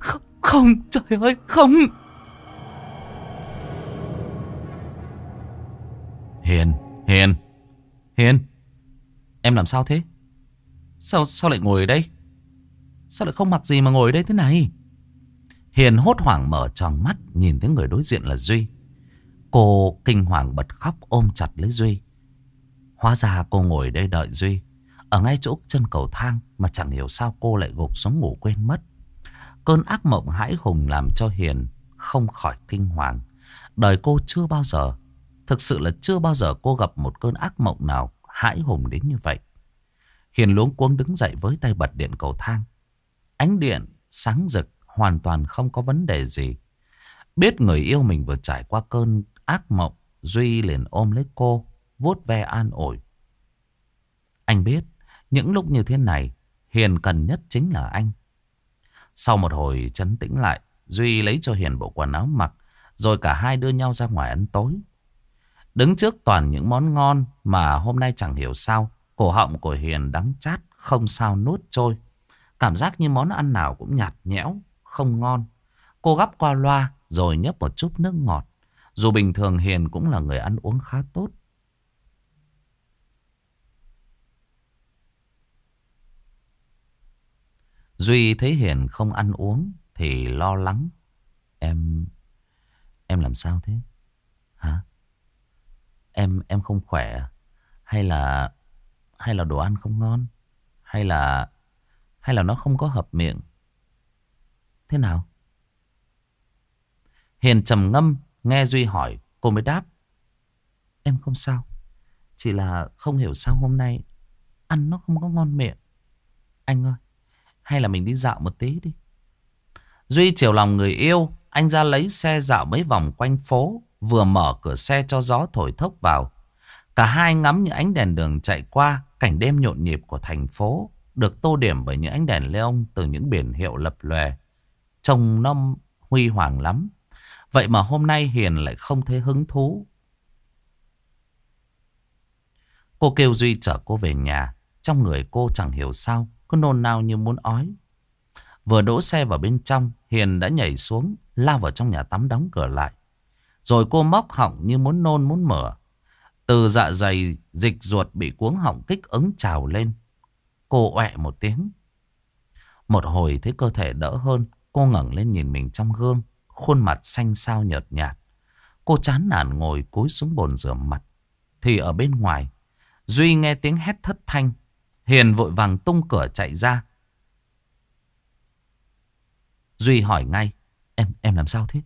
không, không, trời ơi, không! Hiền, Hiền, Hiền Em làm sao thế? Sao sao lại ngồi ở đây? Sao lại không mặc gì mà ngồi ở đây thế này? Hiền hốt hoảng mở tròn mắt Nhìn thấy người đối diện là Duy Cô kinh hoàng bật khóc ôm chặt lấy Duy Hóa ra cô ngồi đây đợi Duy Ở ngay chỗ chân cầu thang Mà chẳng hiểu sao cô lại gục xuống ngủ quên mất Cơn ác mộng hãi hùng làm cho Hiền Không khỏi kinh hoàng Đời cô chưa bao giờ Thực sự là chưa bao giờ cô gặp một cơn ác mộng nào hãi hùng đến như vậy. Hiền luống cuống đứng dậy với tay bật điện cầu thang. Ánh điện sáng rực hoàn toàn không có vấn đề gì. Biết người yêu mình vừa trải qua cơn ác mộng, Duy liền ôm lấy cô, vuốt ve an ủi. Anh biết, những lúc như thế này, Hiền cần nhất chính là anh. Sau một hồi chấn tĩnh lại, Duy lấy cho Hiền bộ quần áo mặc, rồi cả hai đưa nhau ra ngoài ăn tối. Đứng trước toàn những món ngon mà hôm nay chẳng hiểu sao, cổ họng của Hiền đắng chát, không sao nuốt trôi. Cảm giác như món ăn nào cũng nhạt nhẽo, không ngon. Cô gắp qua loa rồi nhấp một chút nước ngọt. Dù bình thường Hiền cũng là người ăn uống khá tốt. Duy thấy Hiền không ăn uống thì lo lắng. Em... em làm sao thế? Hả? Em em không khỏe, Hay là Hay là đồ ăn không ngon, Hay là Hay là nó không có hợp miệng? Thế nào? Hiền trầm ngâm, Nghe Duy hỏi, Cô mới đáp. Em không sao, Chỉ là không hiểu sao hôm nay Ăn nó không có ngon miệng. Anh ơi, Hay là mình đi dạo một tí đi. Duy chiều lòng người yêu, Anh ra lấy xe dạo mấy vòng quanh phố vừa mở cửa xe cho gió thổi thốc vào. Cả hai ngắm những ánh đèn đường chạy qua, cảnh đêm nhộn nhịp của thành phố, được tô điểm bởi những ánh đèn neon từ những biển hiệu lập lòe. Trông nó huy hoàng lắm. Vậy mà hôm nay Hiền lại không thấy hứng thú. Cô kêu Duy chở cô về nhà. Trong người cô chẳng hiểu sao, cứ nôn nao như muốn ói. Vừa đỗ xe vào bên trong, Hiền đã nhảy xuống, lao vào trong nhà tắm đóng cửa lại. Rồi cô móc họng như muốn nôn muốn mở. Từ dạ dày dịch ruột bị cuống họng kích ứng trào lên. Cô ọe một tiếng. Một hồi thấy cơ thể đỡ hơn. Cô ngẩng lên nhìn mình trong gương. Khuôn mặt xanh xao nhợt nhạt. Cô chán nản ngồi cúi xuống bồn rửa mặt. Thì ở bên ngoài. Duy nghe tiếng hét thất thanh. Hiền vội vàng tung cửa chạy ra. Duy hỏi ngay. Em em làm sao thế?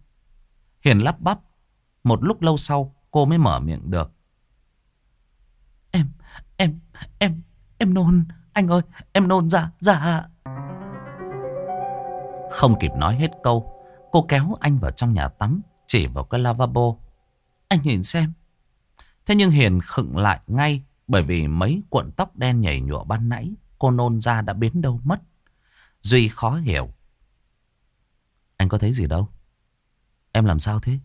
Hiền lắp bắp. Một lúc lâu sau cô mới mở miệng được. Em, em, em, em nôn. Anh ơi, em nôn ra, ra. Không kịp nói hết câu. Cô kéo anh vào trong nhà tắm, chỉ vào cái lavabo. Anh nhìn xem. Thế nhưng Hiền khựng lại ngay bởi vì mấy cuộn tóc đen nhảy nhụa ban nãy cô nôn ra đã biến đâu mất. Duy khó hiểu. Anh có thấy gì đâu? Em làm sao thế?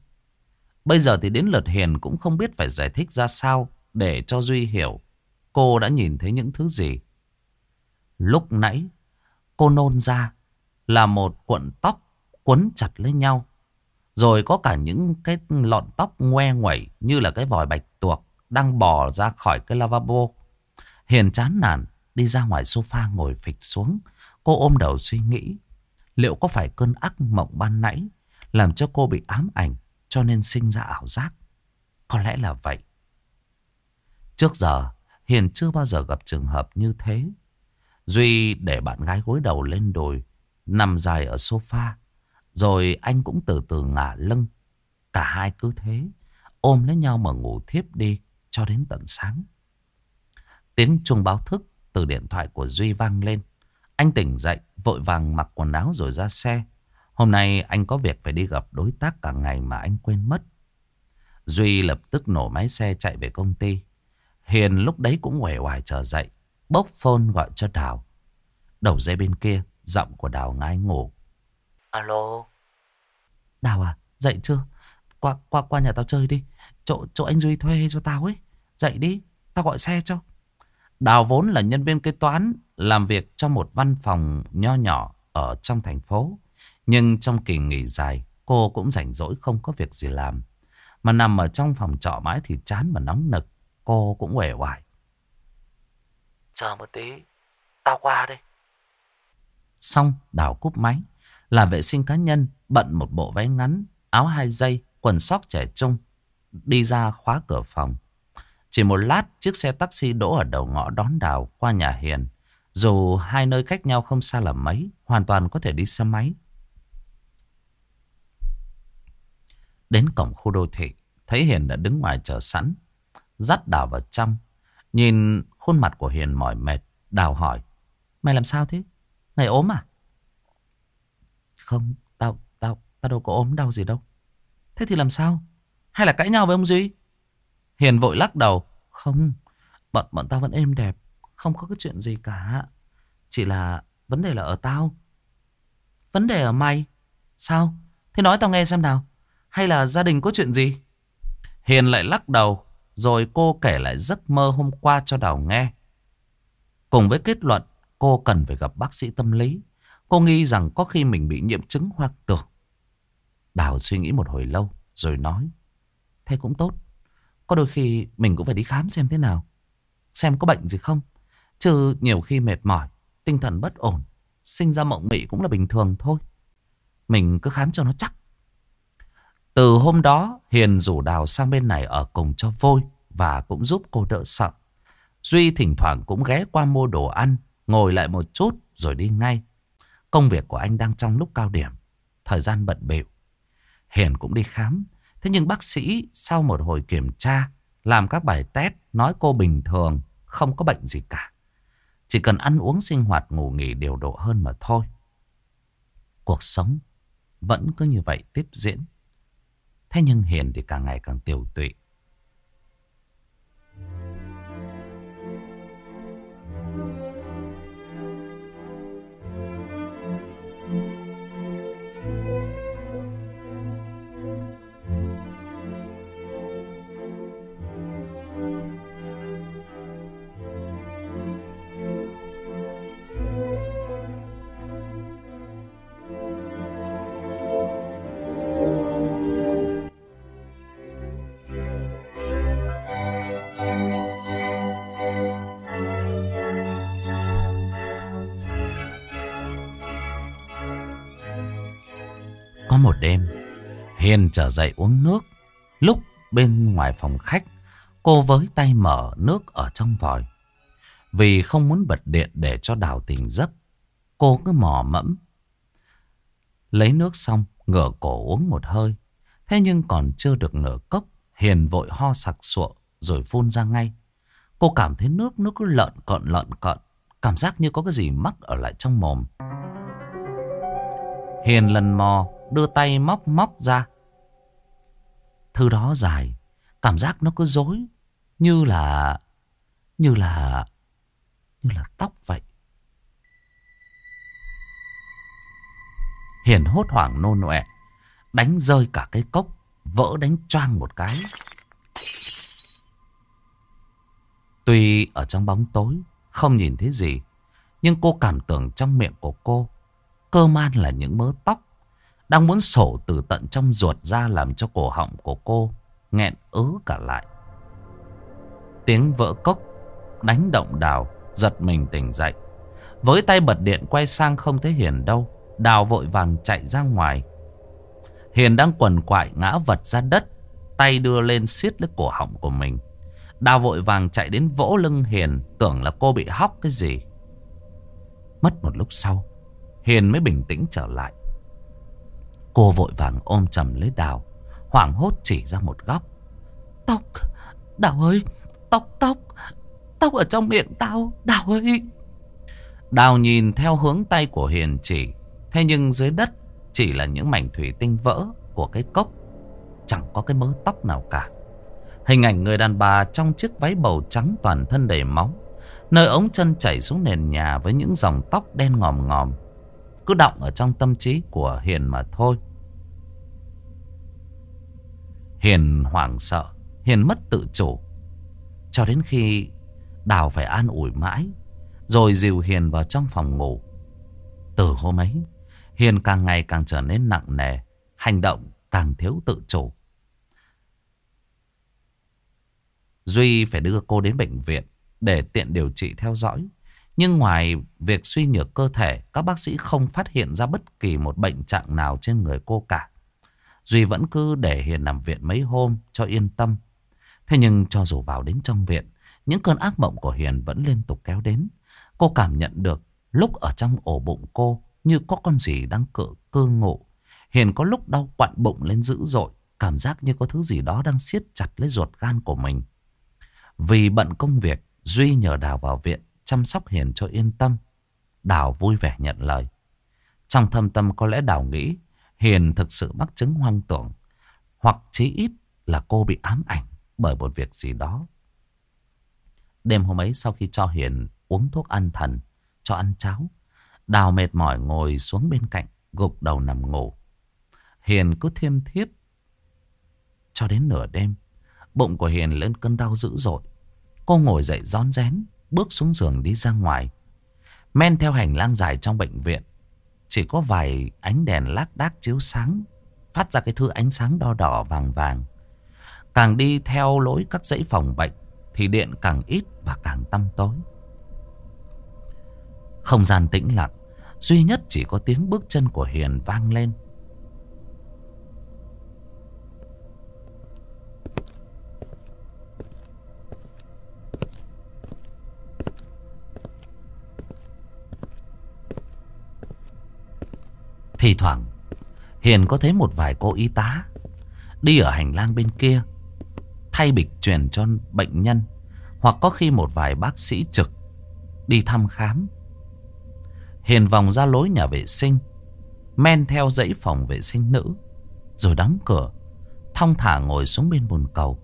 Bây giờ thì đến lượt Hiền cũng không biết phải giải thích ra sao để cho Duy hiểu cô đã nhìn thấy những thứ gì. Lúc nãy, cô nôn ra, là một cuộn tóc quấn chặt lấy nhau. Rồi có cả những cái lọn tóc ngoe nguẩy như là cái vòi bạch tuộc đang bò ra khỏi cái lavabo. Hiền chán nản, đi ra ngoài sofa ngồi phịch xuống. Cô ôm đầu suy nghĩ, liệu có phải cơn ác mộng ban nãy làm cho cô bị ám ảnh cho nên sinh ra ảo giác. Có lẽ là vậy. Trước giờ, Hiền chưa bao giờ gặp trường hợp như thế. Duy để bạn gái gối đầu lên đồi, nằm dài ở sofa, Rồi anh cũng từ từ ngả lưng. Cả hai cứ thế, ôm lấy nhau mà ngủ thiếp đi cho đến tận sáng. Tiếng chuông báo thức từ điện thoại của Duy vang lên. Anh tỉnh dậy, vội vàng mặc quần áo rồi ra xe. Hôm nay anh có việc phải đi gặp đối tác cả ngày mà anh quên mất. Duy lập tức nổ máy xe chạy về công ty. Hiền lúc đấy cũng uể oải trở dậy, bốc phone gọi cho Đào. Đầu dây bên kia, giọng của Đào ngái ngủ. Alo. Đào à, dậy chưa? Qua qua qua nhà tao chơi đi. Chỗ chỗ anh Duy thuê cho tao ấy. Dậy đi, tao gọi xe cho. Đào vốn là nhân viên kế toán, làm việc trong một văn phòng nho nhỏ ở trong thành phố. Nhưng trong kỳ nghỉ dài, cô cũng rảnh rỗi không có việc gì làm. Mà nằm ở trong phòng trọ mãi thì chán mà nóng nực. Cô cũng uể oải. Chờ một tí, tao qua đây. Xong, Đào cúp máy. Làm vệ sinh cá nhân, bận một bộ váy ngắn, áo hai dây, quần sóc trẻ trung. Đi ra khóa cửa phòng. Chỉ một lát, chiếc xe taxi đỗ ở đầu ngõ đón Đào qua nhà Hiền. Dù hai nơi cách nhau không xa là mấy, hoàn toàn có thể đi xe máy. Đến cổng khu đô thị, thấy Hiền đã đứng ngoài chờ sẵn. Dắt Đào vào trong. Nhìn khuôn mặt của Hiền mỏi mệt, Đào hỏi. Mày làm sao thế? Mày ốm à? Không, tao, tao, tao đâu có ốm đau gì đâu. Thế thì làm sao? Hay là cãi nhau với ông Duy? Hiền vội lắc đầu. Không, bọn, bọn tao vẫn êm đẹp. Không có cái chuyện gì cả. Chỉ là vấn đề là ở tao. Vấn đề ở mày? Sao? Thế nói tao nghe xem nào. Hay là gia đình có chuyện gì? Hiền lại lắc đầu. Rồi cô kể lại giấc mơ hôm qua cho Đào nghe. Cùng với kết luận cô cần phải gặp bác sĩ tâm lý. Cô nghi rằng có khi mình bị nhiễm chứng hoang tưởng. Đào suy nghĩ một hồi lâu rồi nói. Thế cũng tốt. Có đôi khi mình cũng phải đi khám xem thế nào. Xem có bệnh gì không. Chứ nhiều khi mệt mỏi, tinh thần bất ổn, sinh ra mộng mị cũng là bình thường thôi. Mình cứ khám cho nó chắc. Từ hôm đó, Hiền rủ Đào sang bên này ở cùng cho vôi và cũng giúp cô đỡ sợ. Duy thỉnh thoảng cũng ghé qua mua đồ ăn, ngồi lại một chút rồi đi ngay. Công việc của anh đang trong lúc cao điểm, thời gian bận bịu. Hiền cũng đi khám, thế nhưng bác sĩ sau một hồi kiểm tra, làm các bài test nói cô bình thường, không có bệnh gì cả. Chỉ cần ăn uống sinh hoạt ngủ nghỉ điều độ hơn mà thôi. Cuộc sống vẫn cứ như vậy tiếp diễn. Thế nhưng Hiền thì càng ngày càng tiểu tụy. Trở dậy uống nước. Lúc bên ngoài phòng khách, cô với tay mở nước ở trong vòi. Vì không muốn bật điện để cho đào tỉnh giấc, cô cứ mò mẫm. Lấy nước xong, ngửa cổ uống một hơi. Thế nhưng còn chưa được nửa cốc, Hiền vội ho sặc sụa rồi phun ra ngay. Cô cảm thấy nước nó cứ lợn cợn lợn cợn, cảm giác như có cái gì mắc ở lại trong mồm. Hiền lần mò đưa tay móc móc ra thư đó dài, cảm giác nó cứ dối, như là, như là, như là tóc vậy. Hiền hốt hoảng nôn nọe, đánh rơi cả cái cốc, vỡ đánh choang một cái. Tuy ở trong bóng tối, không nhìn thấy gì, nhưng cô cảm tưởng trong miệng của cô, cơ man là những mớ tóc đang muốn sổ từ tận trong ruột ra làm cho cổ họng của cô nghẹn ứ cả lại. Tiếng vỡ cốc đánh động đào giật mình tỉnh dậy. Với tay bật điện quay sang không thấy Hiền đâu. Đào vội vàng chạy ra ngoài. Hiền đang quần quại ngã vật ra đất. Tay đưa lên siết lấy cổ họng của mình. Đào vội vàng chạy đến vỗ lưng Hiền, tưởng là cô bị hóc cái gì. Mất một lúc sau, Hiền mới bình tĩnh trở lại. Cô vội vàng ôm chầm lấy Đào, Hoảng hốt chỉ ra một góc. Tóc, Đào ơi, Tóc tóc Tóc ở trong miệng tao, Đào ơi. Đào nhìn theo hướng tay của Hiền chỉ, Thế nhưng dưới đất Chỉ là những mảnh thủy tinh vỡ Của cái cốc, Chẳng có cái mớ tóc nào cả. Hình ảnh người đàn bà trong chiếc váy bầu trắng toàn thân đầy máu, Nơi ống chân chảy xuống nền nhà với những dòng tóc đen ngòm ngòm. Cứ động ở trong tâm trí của Hiền mà thôi. Hiền hoảng sợ, Hiền mất tự chủ. Cho đến khi Đào phải an ủi mãi, Rồi dìu Hiền vào trong phòng ngủ. Từ hôm ấy, Hiền càng ngày càng trở nên nặng nề, Hành động càng thiếu tự chủ. Duy phải đưa cô đến bệnh viện để tiện điều trị theo dõi. Nhưng ngoài việc suy nhược cơ thể, các bác sĩ không phát hiện ra bất kỳ một bệnh trạng nào trên người cô cả. Duy vẫn cứ để Hiền nằm viện mấy hôm cho yên tâm. Thế nhưng cho dù vào đến trong viện, những cơn ác mộng của Hiền vẫn liên tục kéo đến. Cô cảm nhận được lúc ở trong ổ bụng cô như có con gì đang cự cơ ngộ. Hiền có lúc đau quặn bụng lên dữ dội, cảm giác như có thứ gì đó đang siết chặt lấy ruột gan của mình. Vì bận công việc, Duy nhờ Đào vào viện chăm sóc Hiền cho yên tâm. Đào vui vẻ nhận lời. Trong thâm tâm có lẽ Đào nghĩ Hiền thực sự mắc chứng hoang tưởng. Hoặc chí ít là cô bị ám ảnh bởi một việc gì đó. Đêm hôm ấy sau khi cho Hiền uống thuốc an thần, cho ăn cháo, Đào mệt mỏi ngồi xuống bên cạnh, gục đầu nằm ngủ. Hiền cứ thiêm thiếp. Cho đến nửa đêm, bụng của Hiền lên cơn đau dữ dội. Cô ngồi dậy rón rén, bước xuống giường đi ra ngoài. Men theo hành lang dài trong bệnh viện. Chỉ có vài ánh đèn lác đác chiếu sáng, phát ra cái thứ ánh sáng đo đỏ vàng vàng. Càng đi theo lối các dãy phòng bệnh, thì điện càng ít và càng tăm tối. Không gian tĩnh lặng, duy nhất chỉ có tiếng bước chân của Hiền vang lên. Hiền có thấy một vài cô y tá Đi ở hành lang bên kia, Thay bịch truyền cho bệnh nhân, Hoặc có khi một vài bác sĩ trực Đi thăm khám. Hiền vòng ra lối nhà vệ sinh, Men theo dãy phòng vệ sinh nữ, Rồi đóng cửa, Thong thả ngồi xuống bên bồn cầu.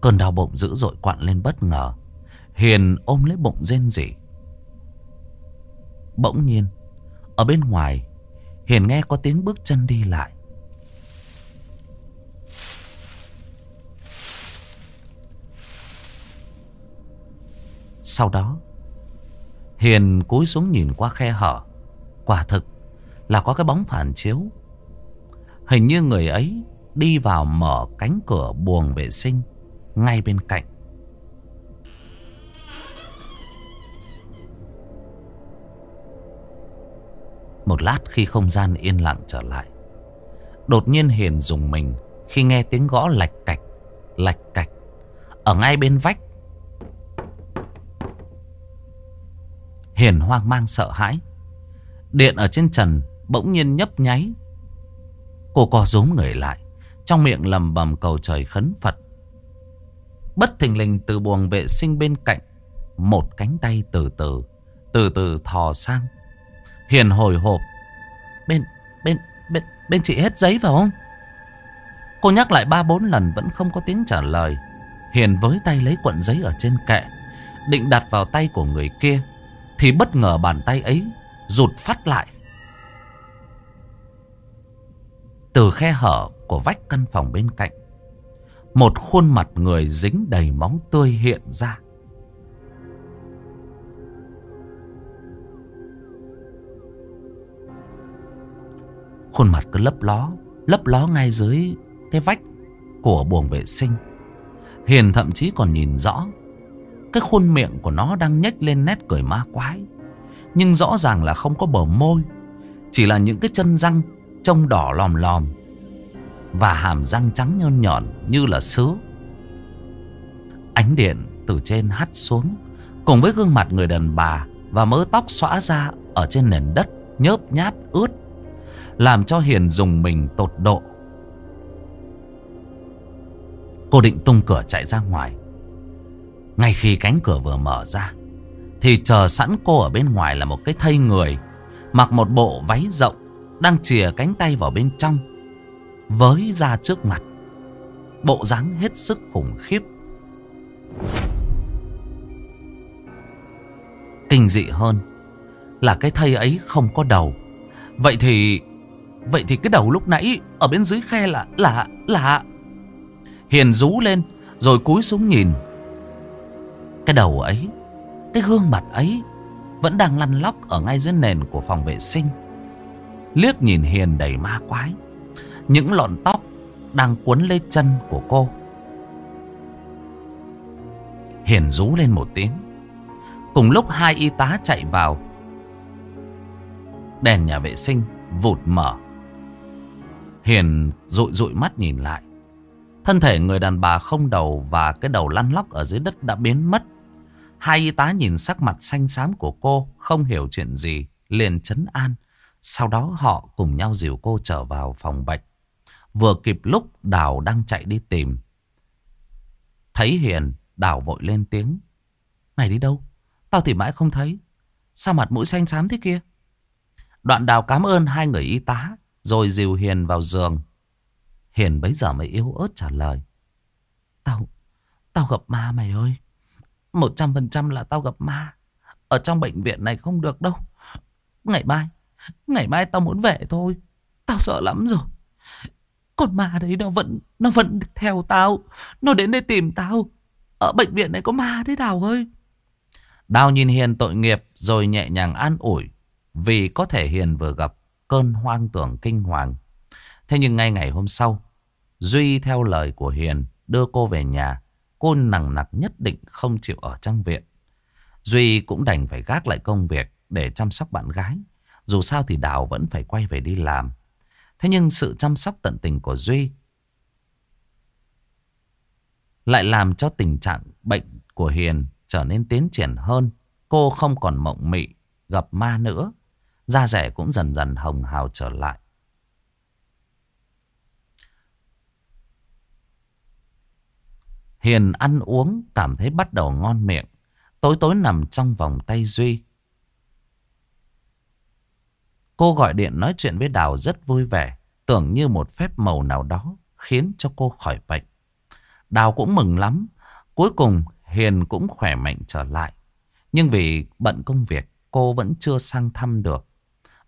Cơn đau bụng dữ dội quặn lên bất ngờ. Hiền ôm lấy bụng rên rỉ. Bỗng nhiên, Ở bên ngoài Hiền nghe có tiếng bước chân đi lại. Sau đó, Hiền cúi xuống nhìn qua khe hở. Quả thực là có cái bóng phản chiếu. Hình như người ấy đi vào mở cánh cửa buồng vệ sinh ngay bên cạnh. Một lát khi không gian yên lặng trở lại, Đột nhiên Hiền dùng mình Khi nghe tiếng gõ lạch cạch Lạch cạch, Ở ngay bên vách. Hiền hoang mang sợ hãi, Điện ở trên trần Bỗng nhiên nhấp nháy. Cô co rúm người lại, Trong miệng lầm bầm cầu trời khấn Phật. Bất thình lình từ buồng vệ sinh bên cạnh, Một cánh tay từ từ Từ từ thò sang. Hiền hồi hộp. Bên, bên, bên, bên chị hết giấy phải không? Cô nhắc lại ba bốn lần vẫn không có tiếng trả lời. Hiền với tay lấy cuộn giấy ở trên kệ. Định đặt vào tay của người kia. Thì bất ngờ bàn tay ấy rụt phát lại. Từ khe hở của vách căn phòng bên cạnh. Một khuôn mặt người dính đầy máu tươi hiện ra. Khuôn mặt cứ lấp ló Lấp ló ngay dưới cái vách Của buồng vệ sinh. Hiền thậm chí còn nhìn rõ. Cái khuôn miệng của nó đang nhếch lên nét cười ma quái. Nhưng rõ ràng là không có bờ môi, Chỉ là những cái chân răng Trông đỏ lòm lòm Và hàm răng trắng nhơn nhọn Như là sứ. Ánh điện từ trên hắt xuống, Cùng với gương mặt người đàn bà Và mớ tóc xõa ra Ở trên nền đất nhớp nháp, ướt. Làm cho Hiền dùng mình tột độ. Cô định tung cửa chạy ra ngoài. Ngay khi cánh cửa vừa mở ra, Thì chờ sẵn cô ở bên ngoài là một cái thây người, Mặc một bộ váy rộng, Đang chìa cánh tay vào bên trong, Với ra trước mặt, Bộ dáng hết sức khủng khiếp. Kinh dị hơn Là cái thây ấy không có đầu. Vậy thì Vậy thì cái đầu lúc nãy Ở bên dưới khe là Là Là Hiền rú lên, Rồi cúi xuống nhìn. Cái đầu ấy, Cái gương mặt ấy Vẫn đang lăn lóc ở ngay dưới nền của phòng vệ sinh. Liếc nhìn Hiền đầy ma quái, Những lọn tóc Đang cuốn lấy chân của cô. Hiền rú lên một tiếng. Cùng lúc hai y tá chạy vào. Đèn nhà vệ sinh vụt mở. Hiền rụi rụi mắt nhìn lại Thân thể người đàn bà không đầu và cái đầu lăn lóc ở dưới đất đã biến mất. Hai y tá nhìn sắc mặt xanh xám của cô, không hiểu chuyện gì, liền chấn an. Sau đó họ cùng nhau dìu cô trở vào phòng bệnh. Vừa kịp lúc Đào đang chạy đi tìm. Thấy Hiền, Đào vội lên tiếng. Mày đi đâu? Tao tìm mãi không thấy. Sao mặt mũi xanh xám thế kia? Đoạn Đào cảm ơn hai người y tá, rồi dìu Hiền vào giường. Hiền bấy giờ mới yếu ớt trả lời. Tao, tao gặp ma mày ơi. Một trăm phần trăm là tao gặp ma. Ở trong bệnh viện này không được đâu. Ngày mai, ngày mai tao muốn về thôi. Tao sợ lắm rồi. Con ma đấy nó vẫn, nó vẫn theo tao. Nó đến đây tìm tao. Ở bệnh viện này có ma đấy Đào ơi. Đào nhìn Hiền tội nghiệp rồi nhẹ nhàng an ủi. Vì có thể Hiền vừa gặp cơn hoang tưởng kinh hoàng. Thế nhưng ngay ngày hôm sau, Duy theo lời của Hiền đưa cô về nhà. Cô nặng nặc nhất định không chịu ở trong viện. Duy cũng đành phải gác lại công việc để chăm sóc bạn gái. Dù sao thì Đào vẫn phải quay về đi làm. Thế nhưng sự chăm sóc tận tình của Duy lại làm cho tình trạng bệnh của Hiền trở nên tiến triển hơn. Cô không còn mộng mị, gặp ma nữa. Da rẻ cũng dần dần hồng hào trở lại. Hiền ăn uống, cảm thấy bắt đầu ngon miệng. Tối tối nằm trong vòng tay Duy. Cô gọi điện nói chuyện với Đào rất vui vẻ. Tưởng như một phép màu nào đó khiến cho cô khỏi bệnh. Đào cũng mừng lắm. Cuối cùng, Hiền cũng khỏe mạnh trở lại. Nhưng vì bận công việc, cô vẫn chưa sang thăm được.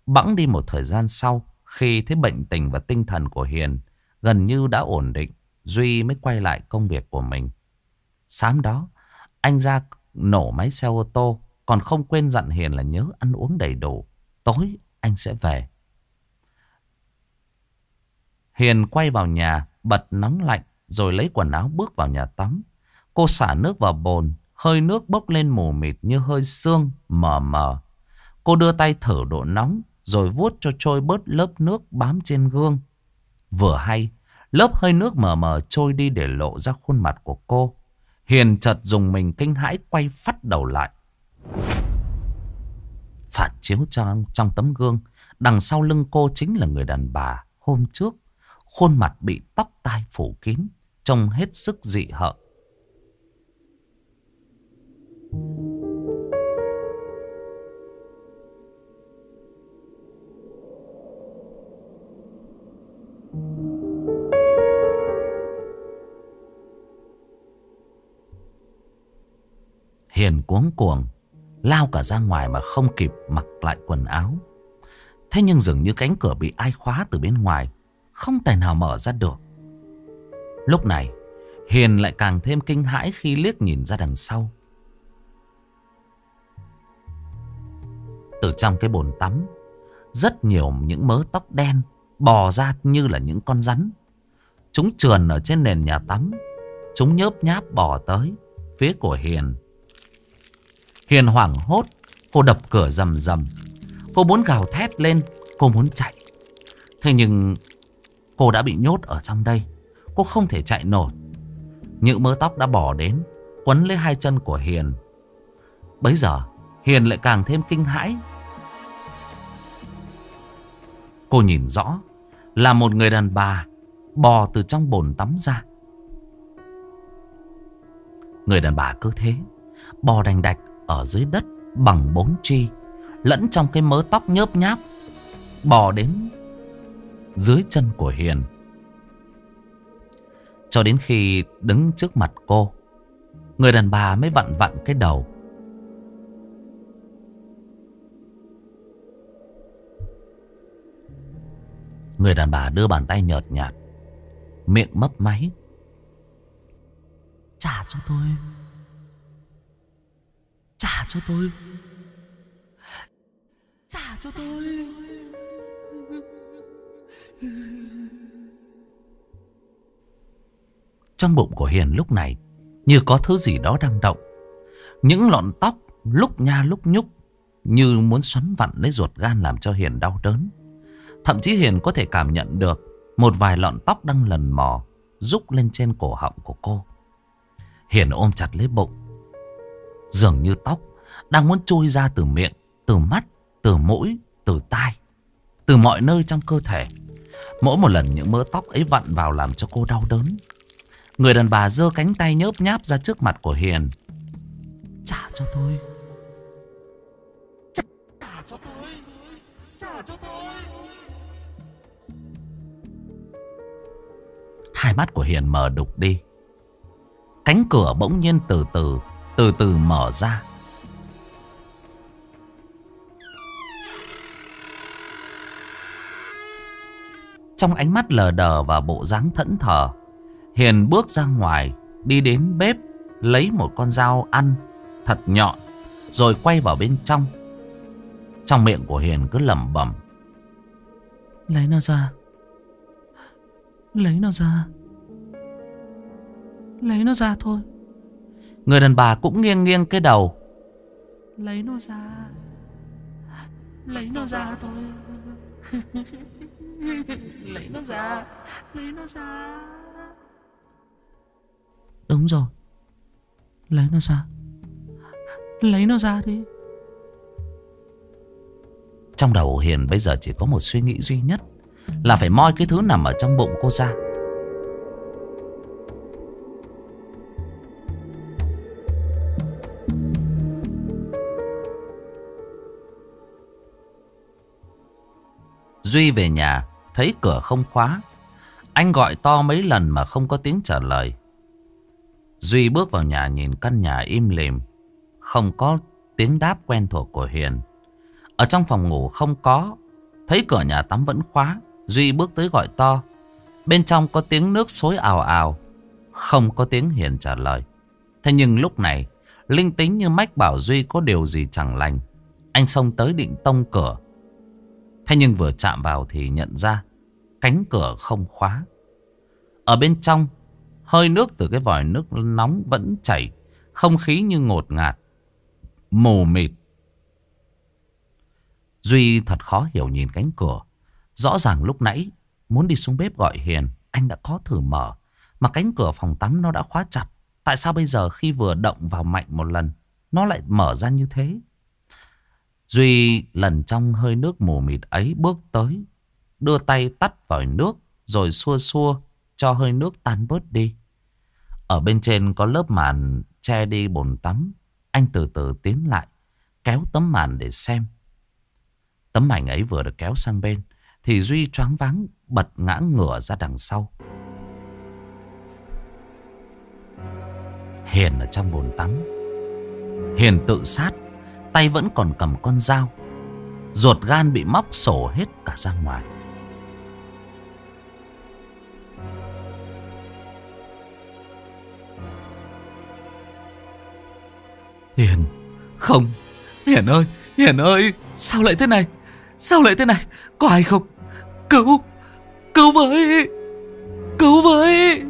Bẵng đi một thời gian sau khi thấy bệnh tình và tinh thần của Hiền gần như đã ổn định. Duy mới quay lại công việc của mình. Sáng đó, anh ra nổ máy xe ô tô, còn không quên dặn Hiền là nhớ ăn uống đầy đủ. Tối anh sẽ về. Hiền quay vào nhà, bật nóng lạnh, rồi lấy quần áo bước vào nhà tắm. Cô xả nước vào bồn, hơi nước bốc lên mù mịt như hơi xương, mờ mờ. Cô đưa tay thử độ nóng, rồi vuốt cho trôi bớt lớp nước bám trên gương. Vừa hay, Lớp hơi nước mờ mờ trôi đi để lộ ra khuôn mặt của cô. Hiền chợt dùng mình kinh hãi quay phát đầu lại. Phản chiếu trong, trong tấm gương, đằng sau lưng cô chính là người đàn bà hôm trước. Khuôn mặt bị tóc tai phủ kín, trông hết sức dị hợm. Hiền cuống cuồng, lao cả ra ngoài mà không kịp mặc lại quần áo. Thế nhưng dường như cánh cửa bị ai khóa từ bên ngoài, không tài nào mở ra được. Lúc này, Hiền lại càng thêm kinh hãi khi liếc nhìn ra đằng sau. Từ trong cái bồn tắm, rất nhiều những mớ tóc đen bò ra như là những con rắn. Chúng trườn ở trên nền nhà tắm, chúng nhớp nháp bò tới phía của Hiền. Hiền hoảng hốt, cô đập cửa rầm rầm. Cô muốn gào thét lên, cô muốn chạy. Thế nhưng cô đã bị nhốt ở trong đây. Cô không thể chạy nổi. Những mớ tóc đã bỏ đến, quấn lấy hai chân của Hiền. Bấy giờ, Hiền lại càng thêm kinh hãi. Cô nhìn rõ là một người đàn bà bò từ trong bồn tắm ra. Người đàn bà cứ thế, bò đành đạch ở dưới đất bằng bốn chi, lẫn trong cái mớ tóc nhớp nháp, bò đến dưới chân của Hiền. Cho đến khi đứng trước mặt cô, người đàn bà mới vặn vặn cái đầu. Người đàn bà đưa bàn tay nhợt nhạt, miệng mấp máy. Trả cho tôi. Trả cho tôi. Trả cho tôi. Trong bụng của Hiền lúc này, như có thứ gì đó đang động. Những lọn tóc lúc nha lúc nhúc, như muốn xoắn vặn lấy ruột gan làm cho Hiền đau đớn. Thậm chí Hiền có thể cảm nhận được một vài lọn tóc đang lần mò, rúc lên trên cổ họng của cô. Hiền ôm chặt lấy bụng. Dường như tóc đang muốn chui ra từ miệng, từ mắt, từ mũi, từ tai, từ mọi nơi trong cơ thể. Mỗi một lần những mớ tóc ấy vặn vào làm cho cô đau đớn. Người đàn bà giơ cánh tay nhớp nháp ra trước mặt của Hiền. Trả cho tôi. Trả, cho tôi. Trả cho tôi. Hai mắt của Hiền mở đục đi. Cánh cửa bỗng nhiên từ từ, từ từ mở ra. Trong ánh mắt lờ đờ và bộ dáng thẫn thờ, Hiền bước ra ngoài, đi đến bếp, lấy một con dao ăn thật nhọn, rồi quay vào bên trong. Trong miệng của Hiền cứ lẩm bẩm. Lấy nó ra. Lấy nó ra. Lấy nó ra thôi. Người đàn bà cũng nghiêng nghiêng cái đầu. Lấy nó ra. Lấy nó ra thôi. [LAUGHS] lấy nó ra. Lấy nó ra. Đúng rồi. Lấy nó ra. Lấy nó ra đi. Trong đầu Hiền bây giờ chỉ có một suy nghĩ duy nhất là phải moi cái thứ nằm ở trong bụng cô ra. Duy về nhà, thấy cửa không khóa. Anh gọi to mấy lần mà không có tiếng trả lời. Duy bước vào nhà nhìn căn nhà im lìm, không có tiếng đáp quen thuộc của Hiền. Ở trong phòng ngủ không có, thấy cửa nhà tắm vẫn khóa. Duy bước tới gọi to. Bên trong có tiếng nước xối ào ào. Không có tiếng Hiền trả lời. Thế nhưng lúc này, linh tính như mách bảo Duy có điều gì chẳng lành. Anh xông tới định tông cửa. Thế nhưng vừa chạm vào thì nhận ra cánh cửa không khóa. Ở bên trong, hơi nước từ cái vòi nước nóng vẫn chảy. Không khí như ngột ngạt. Mù mịt. Duy thật khó hiểu nhìn cánh cửa. Rõ ràng lúc nãy muốn đi xuống bếp gọi Hiền, anh đã có thử mở. Mà cánh cửa phòng tắm nó đã khóa chặt. Tại sao bây giờ khi vừa động vào mạnh một lần, nó lại mở ra như thế? Duy lần trong hơi nước mù mịt ấy bước tới, đưa tay tắt vào nước rồi xua xua cho hơi nước tan bớt đi. Ở bên trên có lớp màn che đi bồn tắm. Anh từ từ tiến lại, kéo tấm màn để xem. Tấm ảnh ấy vừa được kéo sang bên, thì Duy choáng váng bật ngã ngửa ra đằng sau. Hiền ở trong bồn tắm. Hiền tự sát, tay vẫn còn cầm con dao. Ruột gan bị móc sổ hết cả ra ngoài. Hiền, không, Hiền ơi, Hiền ơi, sao lại thế này? Sao lại thế này? Có ai không? Cứu! Cứu với! Cứu với!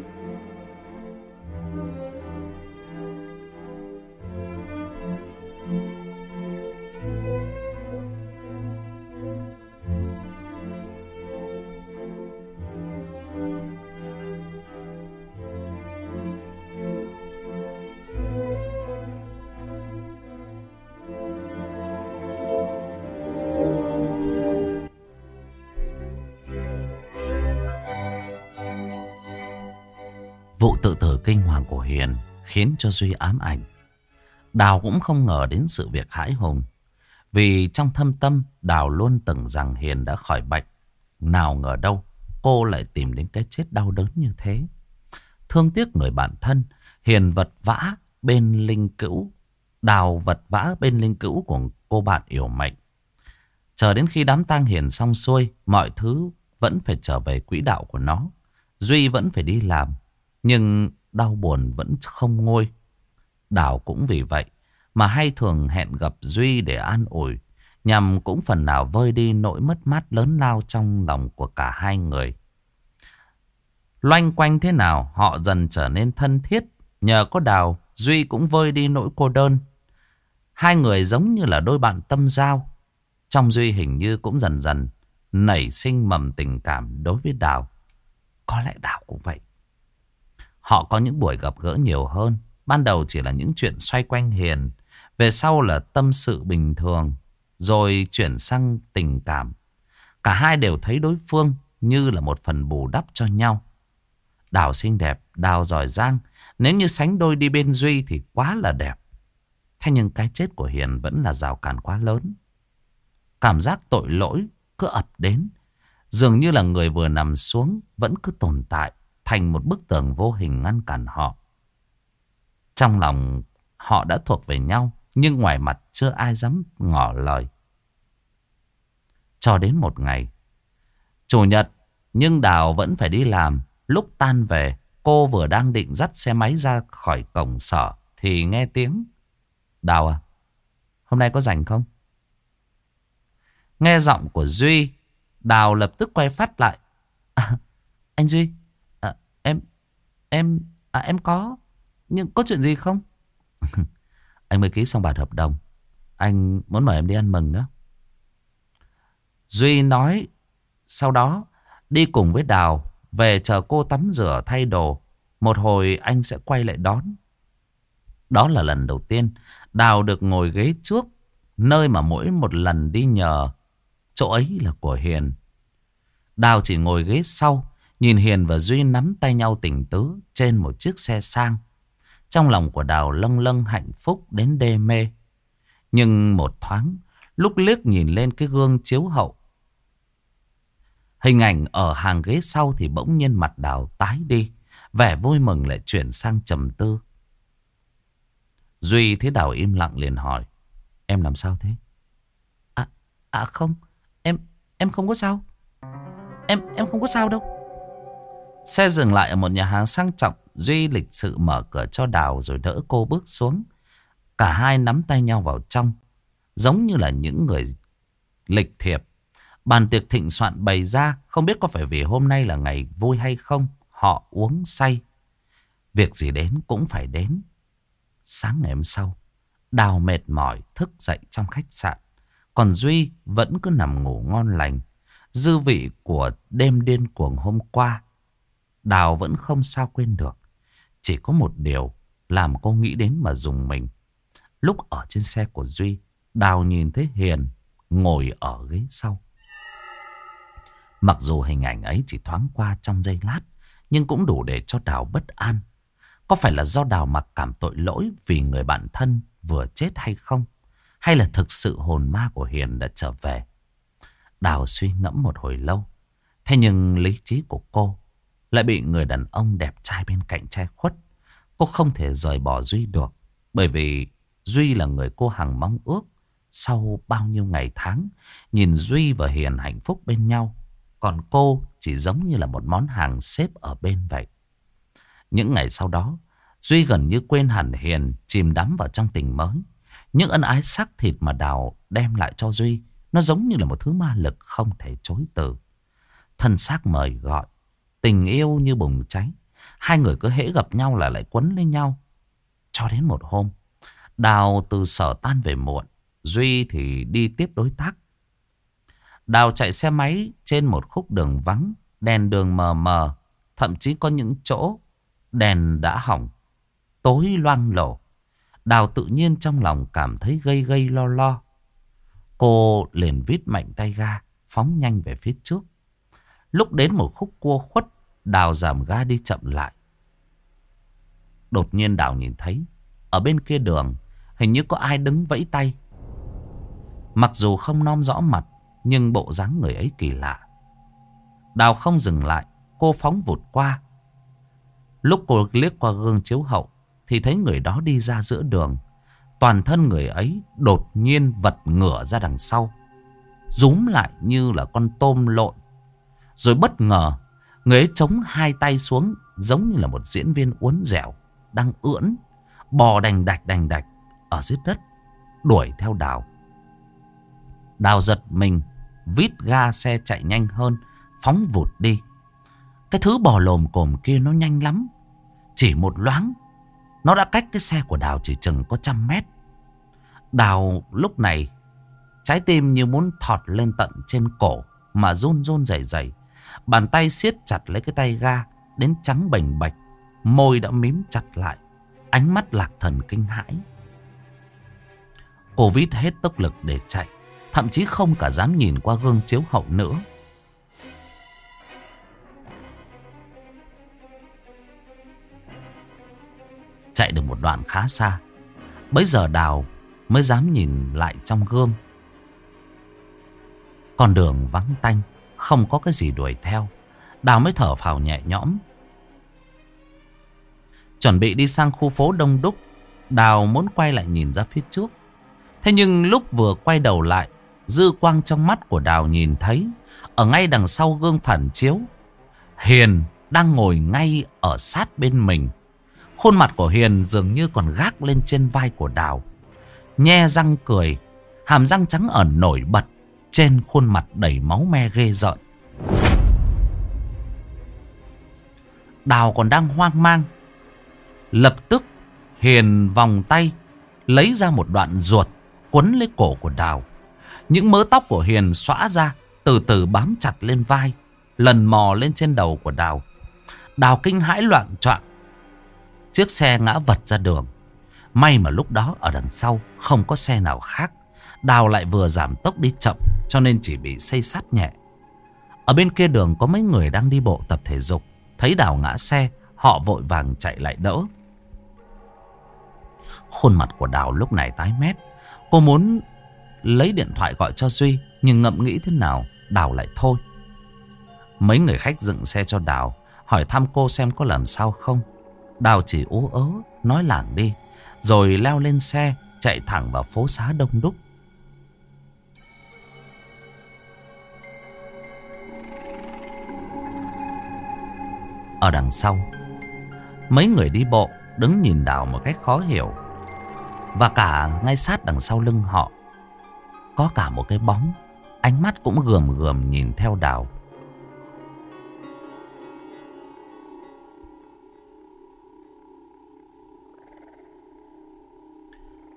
Tự tử kinh hoàng của Hiền khiến cho Duy ám ảnh. Đào cũng không ngờ đến sự việc hãi hùng. Vì trong thâm tâm Đào luôn tưởng rằng Hiền đã khỏi bệnh. Nào ngờ đâu cô lại tìm đến cái chết đau đớn như thế. Thương tiếc người bạn thân, Hiền vật vã bên linh cữu. Đào vật vã bên linh cữu của cô bạn yêu mệnh. Chờ đến khi đám tang Hiền xong xuôi, mọi thứ vẫn phải trở về quỹ đạo của nó. Duy vẫn phải đi làm, nhưng đau buồn vẫn không ngôi. Đào cũng vì vậy mà hay thường hẹn gặp Duy để an ủi, nhằm cũng phần nào vơi đi nỗi mất mát lớn lao trong lòng của cả hai người. Loanh quanh thế nào họ dần trở nên thân thiết, nhờ có Đào, Duy cũng vơi đi nỗi cô đơn. Hai người giống như là đôi bạn tâm giao. Trong Duy hình như cũng dần dần nảy sinh mầm tình cảm đối với Đào. Có lẽ Đào cũng vậy. Họ có những buổi gặp gỡ nhiều hơn. Ban đầu chỉ là những chuyện xoay quanh Hiền. Về sau là tâm sự bình thường. Rồi chuyển sang tình cảm. Cả hai đều thấy đối phương như là một phần bù đắp cho nhau. Đào xinh đẹp, Đào giỏi giang. Nếu như sánh đôi đi bên Duy thì quá là đẹp. Thế nhưng cái chết của Hiền vẫn là rào cản quá lớn. Cảm giác tội lỗi cứ ập đến. Dường như là người vừa nằm xuống vẫn cứ tồn tại thành một bức tường vô hình ngăn cản họ. Trong lòng họ đã thuộc về nhau, nhưng ngoài mặt chưa ai dám ngỏ lời. Cho đến một ngày, Chủ nhật, nhưng Đào vẫn phải đi làm. Lúc tan về, cô vừa đang định dắt xe máy ra khỏi cổng sở, thì nghe tiếng. Đào à, hôm nay có rảnh không? Nghe giọng của Duy, Đào lập tức quay phát lại. À, anh Duy, em, à em có. Nhưng có chuyện gì không? [LAUGHS] anh mới ký xong bản hợp đồng. Anh muốn mời em đi ăn mừng đó. Duy nói sau đó đi cùng với Đào về chờ cô tắm rửa thay đồ. Một hồi anh sẽ quay lại đón. Đó là lần đầu tiên Đào được ngồi ghế trước nơi mà mỗi một lần đi nhờ chỗ ấy là của Hiền. Đào chỉ ngồi ghế sau Nhìn Hiền và Duy nắm tay nhau tỉnh tứ trên một chiếc xe sang. Trong lòng của Đào lâng lâng hạnh phúc đến đê mê. Nhưng một thoáng, lúc liếc nhìn lên cái gương chiếu hậu. Hình ảnh ở hàng ghế sau thì bỗng nhiên mặt Đào tái đi. Vẻ vui mừng lại chuyển sang trầm tư. Duy thấy Đào im lặng liền hỏi. Em làm sao thế? À, à không, em em không có sao. Em em không có sao đâu. Xe dừng lại ở một nhà hàng sang trọng. Duy lịch sự mở cửa cho Đào rồi đỡ cô bước xuống. Cả hai nắm tay nhau vào trong. Giống như là những người lịch thiệp. Bàn tiệc thịnh soạn bày ra. Không biết có phải vì hôm nay là ngày vui hay không. Họ uống say. Việc gì đến cũng phải đến. Sáng ngày hôm sau. Đào mệt mỏi, thức dậy trong khách sạn. Còn Duy vẫn cứ nằm ngủ ngon lành. Dư vị của đêm điên cuồng hôm qua Đào vẫn không sao quên được. Chỉ có một điều làm cô nghĩ đến mà dùng mình. Lúc ở trên xe của Duy, Đào nhìn thấy Hiền ngồi ở ghế sau. Mặc dù hình ảnh ấy chỉ thoáng qua trong giây lát, nhưng cũng đủ để cho Đào bất an. Có phải là do Đào mặc cảm tội lỗi vì người bạn thân vừa chết hay không? Hay là thực sự hồn ma của Hiền đã trở về? Đào suy ngẫm một hồi lâu. Thế nhưng lý trí của cô lại bị người đàn ông đẹp trai bên cạnh che khuất. Cô không thể rời bỏ Duy được. Bởi vì Duy là người cô hằng mong ước. Sau bao nhiêu ngày tháng, nhìn Duy và Hiền hạnh phúc bên nhau. Còn cô chỉ giống như là một món hàng xếp ở bên vậy. Những ngày sau đó, Duy gần như quên hẳn Hiền chìm đắm vào trong tình mới. Những ân ái sắc thịt mà Đào đem lại cho Duy, nó giống như là một thứ ma lực không thể chối từ. Thân xác mời gọi, Tình yêu như bùng cháy. Hai người cứ hễ gặp nhau là lại quấn lên nhau. Cho đến một hôm, Đào từ sở tan về muộn. Duy thì đi tiếp đối tác. Đào chạy xe máy trên một khúc đường vắng, đèn đường mờ mờ, thậm chí có những chỗ đèn đã hỏng, tối loang lổ. Đào tự nhiên trong lòng cảm thấy gây gây lo lo. Cô liền vít mạnh tay ga, phóng nhanh về phía trước. Lúc đến một khúc cua khuất, Đào giảm ga đi chậm lại. Đột nhiên Đào nhìn thấy, Ở bên kia đường, Hình như có ai đứng vẫy tay. Mặc dù không nom rõ mặt, Nhưng bộ dáng người ấy kỳ lạ. Đào không dừng lại, Cô phóng vụt qua. Lúc cô liếc qua gương chiếu hậu, Thì thấy người đó đi ra giữa đường. Toàn thân người ấy đột nhiên vật ngửa ra đằng sau, Rúm lại như là con tôm lộn. Rồi bất ngờ Người ấy chống hai tay xuống Giống như là một diễn viên uốn dẻo Đang ưỡn, Bò đành đạch đành đạch Ở dưới đất, Đuổi theo đào. Đào giật mình, Vít ga xe chạy nhanh hơn, Phóng vụt đi. Cái thứ bò lồm cồm kia nó nhanh lắm, Chỉ một loáng, Nó đã cách cái xe của Đào chỉ chừng có trăm mét. Đào lúc này Trái tim như muốn thọt lên tận trên cổ Mà run run rẩy rẩy. Bàn tay siết chặt lấy cái tay ga, Đến trắng bềnh bạch, Môi đã mím chặt lại, Ánh mắt lạc thần kinh hãi. Cô vít hết tốc lực để chạy, Thậm chí không cả dám nhìn qua gương chiếu hậu nữa. Chạy được một đoạn khá xa, Bấy giờ Đào mới dám nhìn lại trong gương. Con đường vắng tanh không có cái gì đuổi theo. Đào mới thở phào nhẹ nhõm. Chuẩn bị đi sang khu phố đông đúc, Đào muốn quay lại nhìn ra phía trước. Thế nhưng lúc vừa quay đầu lại, Dư quang trong mắt của Đào nhìn thấy, Ở ngay đằng sau gương phản chiếu, Hiền đang ngồi ngay ở sát bên mình. Khuôn mặt của Hiền dường như còn gác lên trên vai của Đào. Nhe răng cười, Hàm răng trắng ẩn nổi bật. Trên khuôn mặt đầy máu me ghê rợn. Đào còn đang hoang mang, Lập tức Hiền vòng tay, Lấy ra một đoạn ruột, Quấn lấy cổ của Đào. Những mớ tóc của Hiền xõa ra, Từ từ bám chặt lên vai, Lần mò lên trên đầu của Đào. Đào kinh hãi loạn trọng Chiếc xe ngã vật ra đường. May mà lúc đó ở đằng sau Không có xe nào khác. Đào lại vừa giảm tốc đi chậm, Cho nên chỉ bị xây sát nhẹ. Ở bên kia đường có mấy người đang đi bộ tập thể dục, Thấy Đào ngã xe, Họ vội vàng chạy lại đỡ. Khuôn mặt của Đào lúc này tái mét. Cô muốn lấy điện thoại gọi cho Duy, Nhưng ngậm nghĩ thế nào Đào lại thôi. Mấy người khách dựng xe cho Đào Hỏi thăm cô xem có làm sao không. Đào chỉ ú ớ, Nói lảng đi, Rồi leo lên xe, Chạy thẳng vào phố xá đông đúc. Ở đằng sau Mấy người đi bộ Đứng nhìn Đào một cách khó hiểu Và cả ngay sát đằng sau lưng họ Có cả một cái bóng Ánh mắt cũng gườm gườm nhìn theo Đào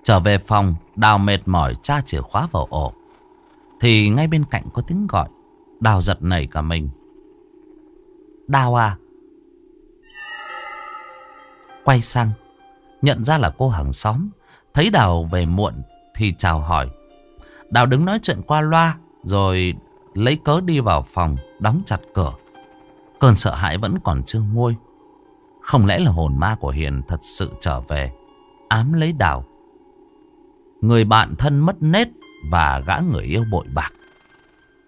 Trở về phòng, Đào mệt mỏi tra chìa khóa vào ổ. Thì ngay bên cạnh có tiếng gọi. Đào giật nảy cả mình. Đào à? Quay sang, nhận ra là cô hàng xóm. Thấy Đào về muộn thì chào hỏi. Đào đứng nói chuyện qua loa rồi lấy cớ đi vào phòng, đóng chặt cửa. Cơn sợ hãi vẫn còn chưa nguôi. Không lẽ là hồn ma của Hiền thật sự trở về, ám lấy Đào. Người bạn thân mất nết và gã người yêu bội bạc.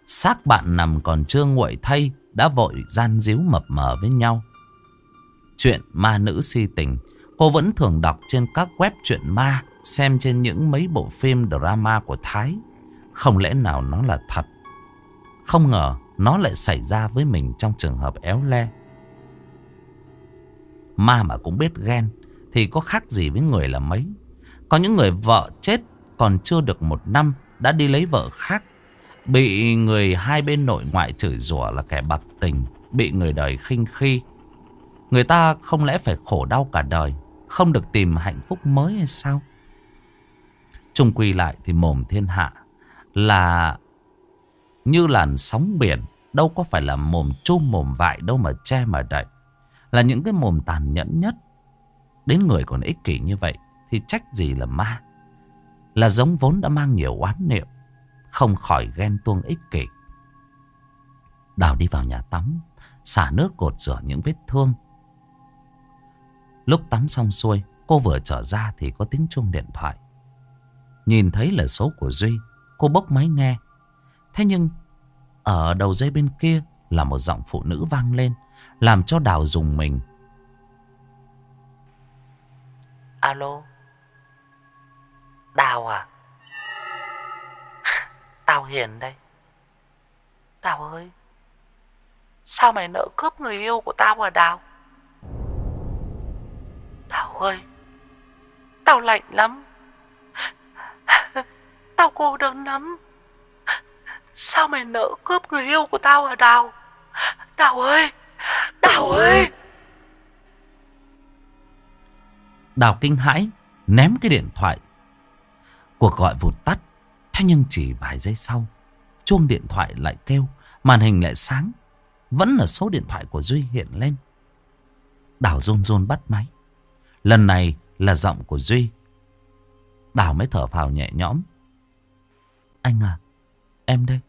Xác bạn nằm còn chưa nguội thay đã vội gian díu mập mờ với nhau. Chuyện ma nữ si tình cô vẫn thường đọc trên các web chuyện ma xem trên những mấy bộ phim drama của Thái. Không lẽ nào nó là thật? Không ngờ nó lại xảy ra với mình trong trường hợp éo le. Ma mà cũng biết ghen thì có khác gì với người là mấy. Có những người vợ chết còn chưa được một năm đã đi lấy vợ khác. Bị người hai bên nội ngoại chửi rủa là kẻ bạc tình, bị người đời khinh khi. Người ta không lẽ phải khổ đau cả đời, không được tìm hạnh phúc mới hay sao? Trung quy lại thì mồm thiên hạ là như làn sóng biển, đâu có phải là mồm chum mồm vại đâu mà che mà đậy. Là những cái mồm tàn nhẫn nhất. Đến người còn ích kỷ như vậy thì trách gì là ma. Là giống vốn đã mang nhiều oán niệm Không khỏi ghen tuông ích kỷ Đào đi vào nhà tắm Xả nước cột rửa những vết thương Lúc tắm xong xuôi, cô vừa trở ra thì có tiếng chuông điện thoại. Nhìn thấy là số của Duy, cô bốc máy nghe. Thế nhưng, ở đầu dây bên kia là một giọng phụ nữ vang lên, làm cho Đào dùng mình. Alo Đào à Tao Hiền đây Đào ơi Sao mày nỡ cướp người yêu của tao à Đào Đào ơi. Tao lạnh lắm. Tao cô đơn lắm. Sao mày nỡ cướp người yêu của tao à Đào? Đào ơi Đào ơi. Đào kinh hãi Ném cái điện thoại. Cuộc gọi vụt tắt Thế nhưng chỉ vài giây sau Chuông điện thoại lại kêu Màn hình lại sáng. Vẫn là số điện thoại của Duy hiện lên. Đào rôn rôn bắt máy Lần này là giọng của Duy Đào mới thở phào nhẹ nhõm Anh à Em đây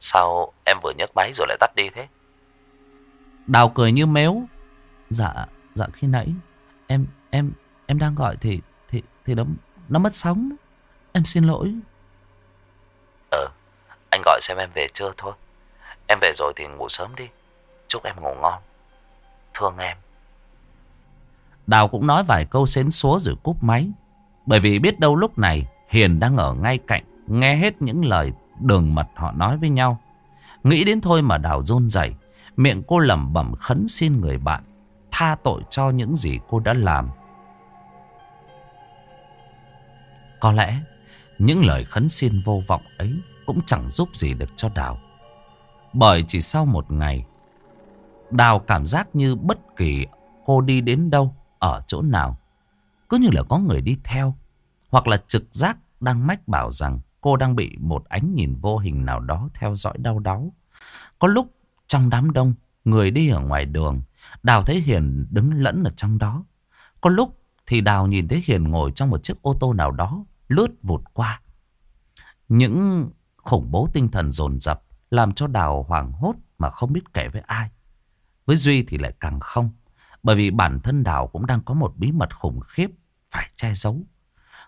Sao em vừa nhấc máy rồi lại tắt đi thế Đào cười như mếu Dạ Dạ khi nãy Em em em đang gọi thì thì thì nó nó mất sóng. Em xin lỗi. Ờ, anh gọi xem em về chưa thôi. Em về rồi thì ngủ sớm đi. Chúc em ngủ ngon. Thương em. Đào cũng nói vài câu xến xúa rồi cúp máy. Bởi vì biết đâu lúc này Hiền đang ở ngay cạnh, nghe hết những lời đường mật họ nói với nhau. Nghĩ đến thôi mà Đào run rẩy, miệng cô lẩm bẩm khấn xin người bạn tha tội cho những gì cô đã làm. Có lẽ những lời khấn xin vô vọng ấy cũng chẳng giúp gì được cho Đào. Bởi chỉ sau một ngày, Đào cảm giác như bất kỳ cô đi đến đâu, ở chỗ nào, cứ như là có người đi theo, hoặc là trực giác đang mách bảo rằng cô đang bị một ánh nhìn vô hình nào đó theo dõi đau đáu. Có lúc trong đám đông, người đi ở ngoài đường, Đào thấy Hiền đứng lẫn ở trong đó. Có lúc thì Đào nhìn thấy Hiền ngồi trong một chiếc ô tô nào đó lướt vụt qua. Những khủng bố tinh thần dồn dập làm cho Đào hoảng hốt mà không biết kể với ai. Với Duy thì lại càng không. Bởi vì bản thân Đào cũng đang có một bí mật khủng khiếp phải che giấu.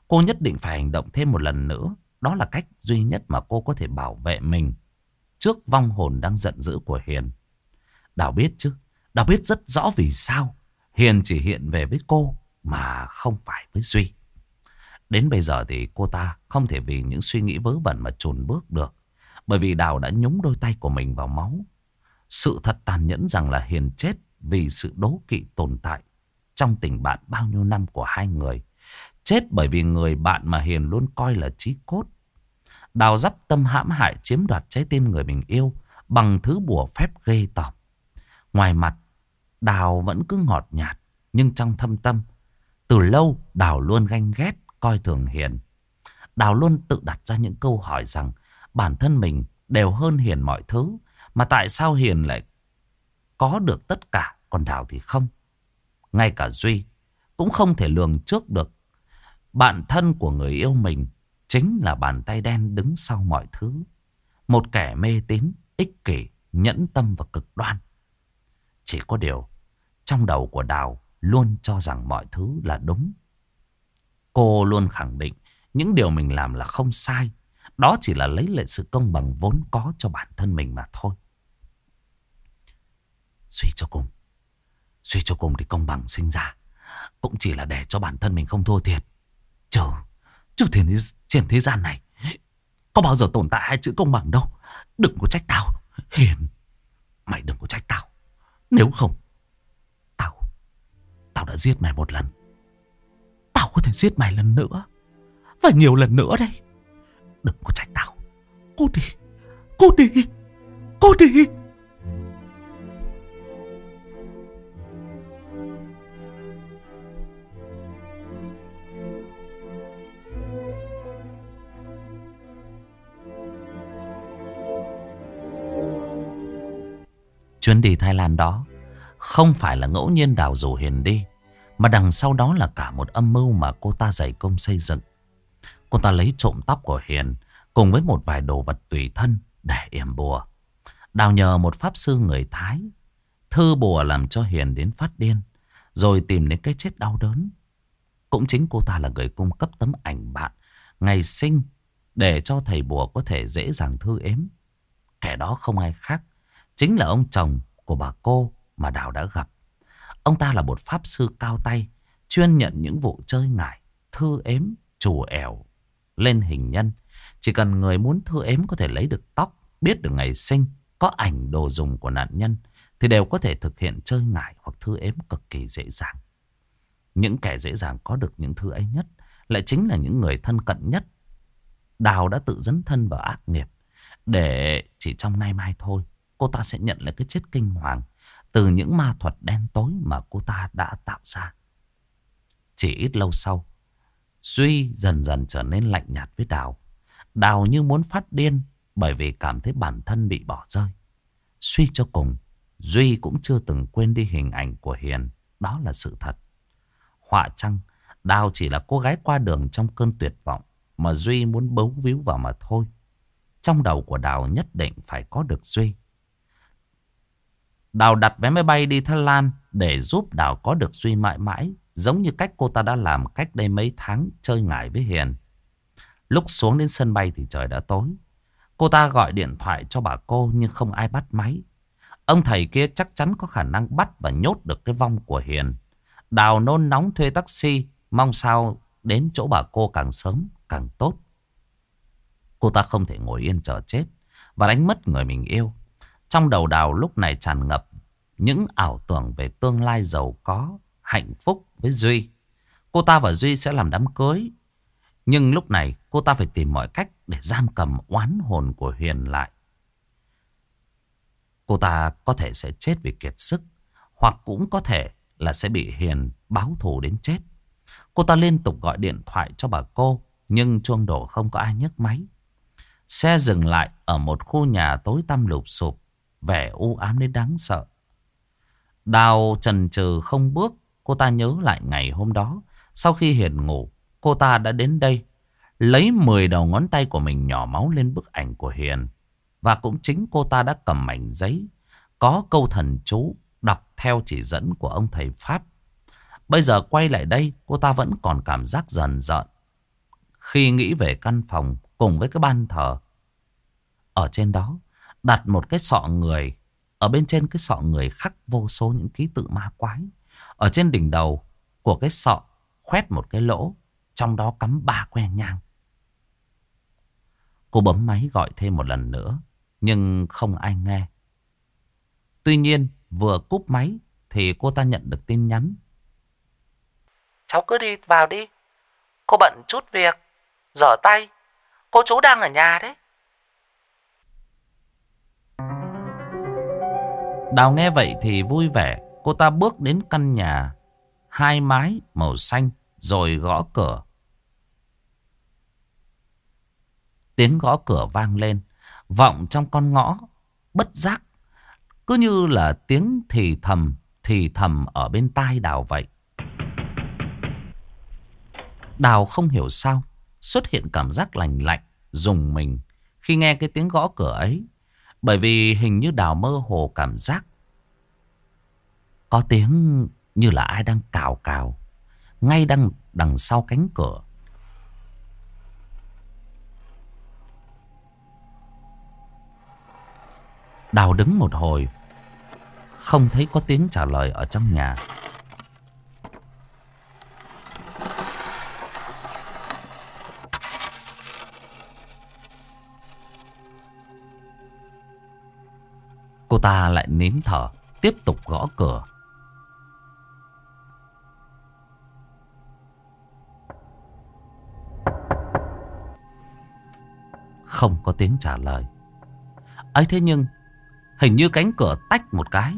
Cô nhất định phải hành động thêm một lần nữa. Đó là cách duy nhất mà cô có thể bảo vệ mình trước vong hồn đang giận dữ của Hiền. Đào biết chứ. Đào biết rất rõ vì sao Hiền chỉ hiện về với cô mà không phải với Duy. Đến bây giờ thì cô ta không thể vì những suy nghĩ vớ vẩn mà chùn bước được. Bởi vì Đào đã nhúng đôi tay của mình vào máu. Sự thật tàn nhẫn rằng là Hiền chết vì sự đố kỵ tồn tại trong tình bạn bao nhiêu năm của hai người. Chết bởi vì người bạn mà Hiền luôn coi là chí cốt. Đào dắp tâm hãm hại chiếm đoạt trái tim người mình yêu bằng thứ bùa phép ghê tởm. Ngoài mặt, Đào vẫn cứ ngọt nhạt, nhưng trong thâm tâm, từ lâu Đào luôn ganh ghét, coi thường Hiền. Đào luôn tự đặt ra những câu hỏi rằng bản thân mình đều hơn Hiền mọi thứ, mà tại sao Hiền lại có được tất cả, còn Đào thì không. Ngay cả Duy cũng không thể lường trước được bạn thân của người yêu mình chính là bàn tay đen đứng sau mọi thứ. Một kẻ mê tín, ích kỷ, nhẫn tâm và cực đoan. Chỉ có điều, trong đầu của Đào luôn cho rằng mọi thứ là đúng. Cô luôn khẳng định những điều mình làm là không sai. Đó chỉ là lấy lại sự công bằng vốn có cho bản thân mình mà thôi. Suy cho cùng. Suy cho cùng thì công bằng sinh ra. Cũng chỉ là để cho bản thân mình không thua thiệt. Chứ, chứ thì trên thế gian này có bao giờ tồn tại hai chữ công bằng đâu. Đừng có trách tao. Hiền, mày đừng có trách tao. Nếu không, tao, tao đã giết mày một lần. Tao có thể giết mày lần nữa. Và nhiều lần nữa đây. Đừng có trách tao. Cô đi, cô đi, cô đi. Chuyến đi Thái Lan đó không phải là ngẫu nhiên đào rủ Hiền đi, mà đằng sau đó là cả một âm mưu mà cô ta dày công xây dựng. Cô ta lấy trộm tóc của Hiền cùng với một vài đồ vật tùy thân để yểm bùa. Đào nhờ một pháp sư người Thái thư bùa làm cho Hiền đến phát điên. Rồi tìm đến cái chết đau đớn. Cũng chính cô ta là người cung cấp tấm ảnh bạn ngày sinh để cho thầy bùa có thể dễ dàng thư ếm. Kẻ đó không ai khác, chính là ông chồng của bà cô mà Đào đã gặp. Ông ta là một pháp sư cao tay, chuyên nhận những vụ chơi ngải, thư ếm, chùa ẻo lên hình nhân. Chỉ cần người muốn thư ếm có thể lấy được tóc, biết được ngày sinh, có ảnh đồ dùng của nạn nhân, thì đều có thể thực hiện chơi ngải hoặc thư ếm cực kỳ dễ dàng. Những kẻ dễ dàng có được những thứ ấy nhất lại chính là những người thân cận nhất. Đào đã tự dấn thân vào ác nghiệp để chỉ trong nay mai thôi cô ta sẽ nhận lại cái chết kinh hoàng từ những ma thuật đen tối mà cô ta đã tạo ra. Chỉ ít lâu sau, Duy dần dần trở nên lạnh nhạt với Đào. Đào như muốn phát điên bởi vì cảm thấy bản thân bị bỏ rơi. Suy cho cùng, Duy cũng chưa từng quên đi hình ảnh của Hiền. Đó là sự thật. Họa chăng, Đào chỉ là cô gái qua đường trong cơn tuyệt vọng mà Duy muốn bấu víu vào mà thôi. Trong đầu của Đào nhất định phải có được Duy. Đào đặt vé máy bay đi Thái Lan để giúp Đào có được Duy mãi mãi, giống như cách cô ta đã làm cách đây mấy tháng chơi ngải với Hiền. Lúc xuống đến sân bay thì trời đã tối. Cô ta gọi điện thoại cho bà cô nhưng không ai bắt máy. Ông thầy kia chắc chắn có khả năng bắt và nhốt được cái vong của Hiền. Đào nôn nóng thuê taxi, mong sao đến chỗ bà cô càng sớm càng tốt. Cô ta không thể ngồi yên chờ chết và đánh mất người mình yêu. Trong đầu đào lúc này tràn ngập những ảo tưởng về tương lai giàu có, hạnh phúc với Duy. Cô ta và Duy sẽ làm đám cưới. Nhưng lúc này cô ta phải tìm mọi cách để giam cầm oán hồn của Huyền lại. Cô ta có thể sẽ chết vì kiệt sức, hoặc cũng có thể là sẽ bị Hiền báo thù đến chết. Cô ta liên tục gọi điện thoại cho bà cô, nhưng chuông đổ không có ai nhấc máy. Xe dừng lại ở một khu nhà tối tăm lụp sụp, vẻ u ám đến đáng sợ. Đào trần trừ không bước, cô ta nhớ lại ngày hôm đó. Sau khi Hiền ngủ, cô ta đã đến đây, lấy 10 đầu ngón tay của mình nhỏ máu lên bức ảnh của Hiền. Và cũng chính cô ta đã cầm mảnh giấy, có câu thần chú đọc theo chỉ dẫn của ông thầy Pháp. Bây giờ quay lại đây, cô ta vẫn còn cảm giác dần dợn. Khi nghĩ về căn phòng cùng với cái ban thờ, ở trên đó đặt một cái sọ người. Ở bên trên cái sọ người khắc vô số những ký tự ma quái. Ở trên đỉnh đầu của cái sọ khoét một cái lỗ. Trong đó cắm ba que nhang. Cô bấm máy gọi thêm một lần nữa. Nhưng không ai nghe. Tuy nhiên, vừa cúp máy thì cô ta nhận được tin nhắn. Cháu cứ đi, vào đi. Cô bận chút việc. Giở tay. Cô chú đang ở nhà đấy. Đào nghe vậy thì vui vẻ. Cô ta bước đến căn nhà hai mái màu xanh rồi gõ cửa. Tiếng gõ cửa vang lên, vọng trong con ngõ, bất giác. Cứ như là tiếng thì thầm, thì thầm ở bên tai Đào vậy. Đào không hiểu sao, xuất hiện cảm giác lành lạnh, dùng mình khi nghe cái tiếng gõ cửa ấy. Bởi vì hình như Đào mơ hồ cảm giác có tiếng như là ai đang cào cào ngay đằng, đằng sau cánh cửa. Đào đứng một hồi, không thấy có tiếng trả lời ở trong nhà. Cô ta lại nín thở, tiếp tục gõ cửa. Không có tiếng trả lời. ấy thế nhưng, hình như cánh cửa tách một cái,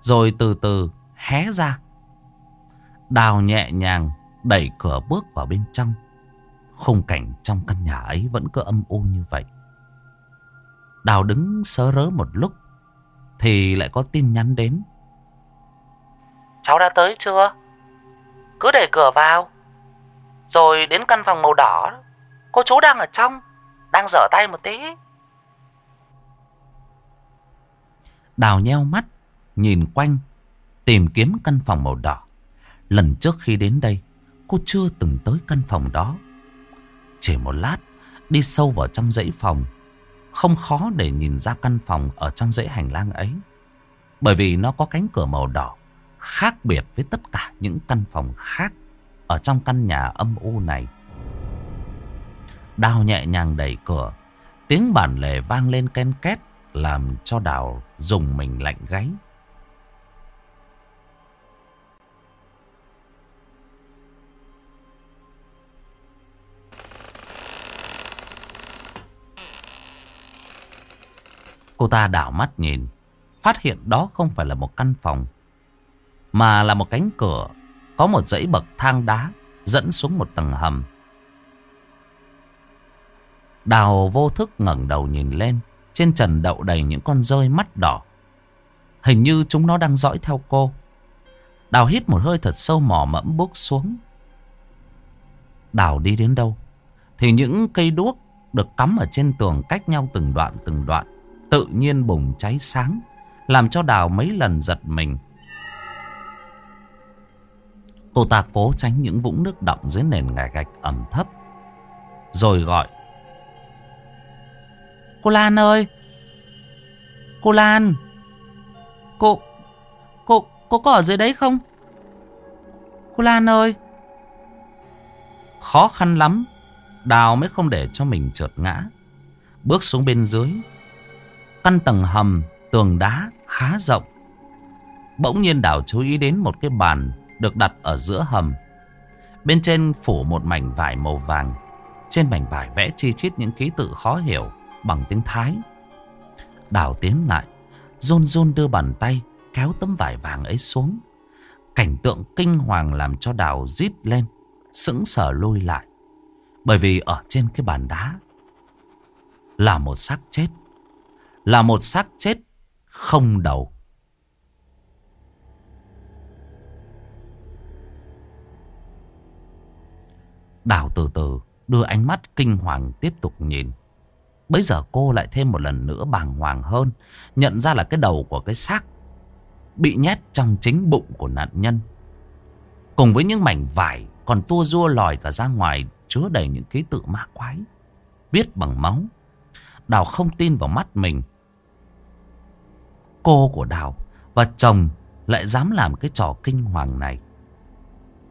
rồi từ từ hé ra. Đào nhẹ nhàng đẩy cửa bước vào bên trong. Khung cảnh trong căn nhà ấy vẫn cứ âm u như vậy. Đào đứng sớ rớ một lúc thì lại có tin nhắn đến. Cháu đã tới chưa? Cứ để cửa vào. Rồi đến căn phòng màu đỏ. Cô chú đang ở trong. Đang dở tay một tí. Đào nheo mắt. Nhìn quanh. Tìm kiếm căn phòng màu đỏ. Lần trước khi đến đây, cô chưa từng tới căn phòng đó. Chỉ một lát, đi sâu vào trong dãy phòng, không khó để nhìn ra căn phòng ở trong dãy hành lang ấy. Bởi vì nó có cánh cửa màu đỏ, khác biệt với tất cả những căn phòng khác ở trong căn nhà âm u này. Đào nhẹ nhàng đẩy cửa, tiếng bản lề vang lên ken két làm cho Đào dùng mình lạnh gáy. Cô ta đảo mắt nhìn, phát hiện đó không phải là một căn phòng, mà là một cánh cửa có một dãy bậc thang đá dẫn xuống một tầng hầm. Đào vô thức ngẩng đầu nhìn lên, trên trần đậu đầy những con rơi mắt đỏ. Hình như chúng nó đang dõi theo cô. Đào hít một hơi thật sâu mò mẫm bước xuống. Đào đi đến đâu? Thì những cây đuốc được cắm ở trên tường cách nhau từng đoạn từng đoạn. Tự nhiên bùng cháy sáng. Làm cho Đào mấy lần giật mình. Cô ta cố tránh những vũng nước đọng dưới nền ngài gạch ẩm thấp. Rồi gọi. Cô Lan ơi! Cô Lan! Cô... Cô... Cô có ở dưới đấy không? Cô Lan ơi! Khó khăn lắm. Đào mới không để cho mình trượt ngã. Bước xuống bên dưới. Căn tầng hầm, tường đá khá rộng. Bỗng nhiên Đào chú ý đến một cái bàn được đặt ở giữa hầm. Bên trên phủ một mảnh vải màu vàng. Trên mảnh vải vẽ chi chít những ký tự khó hiểu bằng tiếng Thái. Đào tiến lại, run run đưa bàn tay kéo tấm vải vàng ấy xuống. Cảnh tượng kinh hoàng làm cho Đào rít lên, sững sờ lùi lại. Bởi vì ở trên cái bàn đá là một xác chết. Là một xác chết không đầu. Đào từ từ, đưa ánh mắt kinh hoàng tiếp tục nhìn. Bây giờ cô lại thêm một lần nữa bàng hoàng hơn. Nhận ra là cái đầu của cái xác bị nhét trong chính bụng của nạn nhân. Cùng với những mảnh vải còn tua rua lòi cả ra ngoài, chứa đầy những ký tự ma quái. Viết bằng máu. Đào không tin vào mắt mình. Cô của Đào và chồng lại dám làm cái trò kinh hoàng này.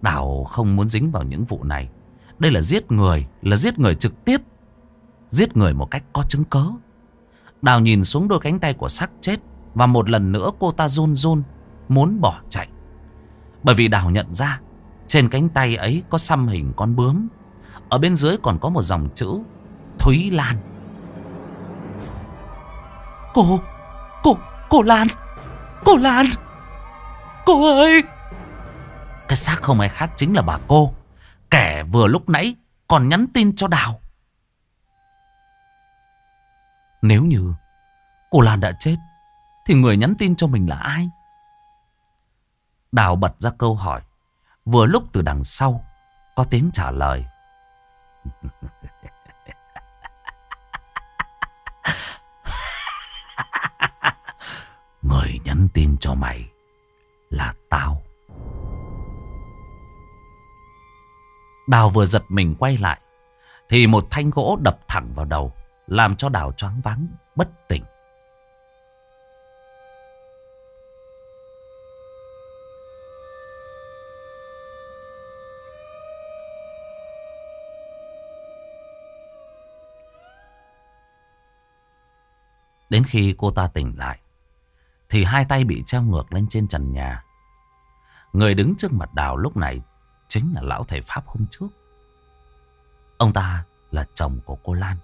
Đào không muốn dính vào những vụ này. Đây là giết người, là giết người trực tiếp. Giết người một cách có chứng cớ. Đào nhìn xuống đôi cánh tay của xác chết. Và một lần nữa cô ta run run. Muốn bỏ chạy. Bởi vì Đào nhận ra. Trên cánh tay ấy có xăm hình con bướm. Ở bên dưới còn có một dòng chữ. Thúy Lan. Cô, cô, cô Lan. Cô Lan. Cô ơi. Cái xác không ai khác chính là bà cô. Kẻ vừa lúc nãy còn nhắn tin cho Đào. Nếu như cô Lan đã chết, Thì người nhắn tin cho mình là ai Đào bật ra câu hỏi Vừa lúc từ đằng sau, Có tiếng trả lời [LAUGHS] Người nhắn tin cho mày Là tao Đào vừa giật mình quay lại Thì một thanh gỗ đập thẳng vào đầu làm cho Đào choáng váng, bất tỉnh. Đến khi cô ta tỉnh lại, thì hai tay bị treo ngược lên trên trần nhà. Người đứng trước mặt Đào lúc này chính là lão thầy Pháp hôm trước. Ông ta là chồng của cô Lan.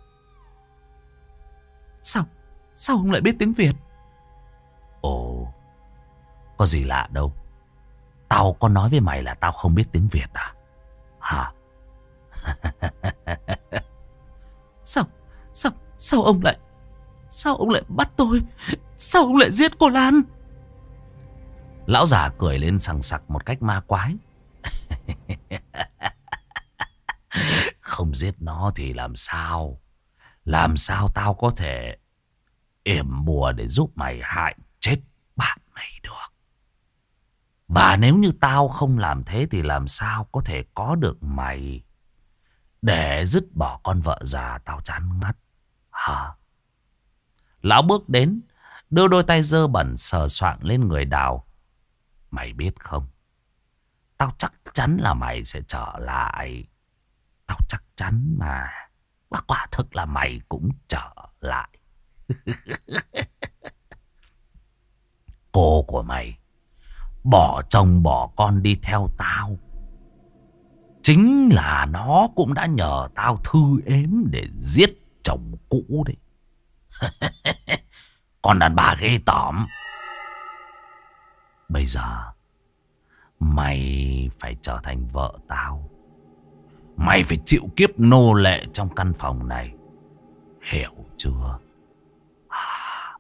Sao? Sao ông lại biết tiếng Việt? Ồ, có gì lạ đâu. Tao có nói với mày là tao không biết tiếng Việt à? Hả? [LAUGHS] sao? Sao? Sao ông lại... Sao ông lại bắt tôi? Sao ông lại giết cô Lan? Lão già cười lên sằng sặc một cách ma quái. [LAUGHS] không giết nó thì làm sao? Làm sao tao có thể yểm bùa để giúp mày hại chết bạn mày được. Và nếu như tao không làm thế thì làm sao có thể có được mày để dứt bỏ con vợ già tao chán ngắt. Hả? Lão bước đến, đưa đôi tay dơ bẩn sờ soạng lên người đào. Mày biết không? Tao chắc chắn là mày sẽ trở lại. Tao chắc chắn mà. Và quả thực là mày cũng trở lại. [LAUGHS] Cô của mày, bỏ chồng bỏ con đi theo tao. Chính là nó cũng đã nhờ tao thư ếm để giết chồng cũ đấy. [LAUGHS] con đàn bà ghê tởm. Bây giờ, mày phải trở thành vợ tao. Mày phải chịu kiếp nô lệ trong căn phòng này. Hiểu chưa? À.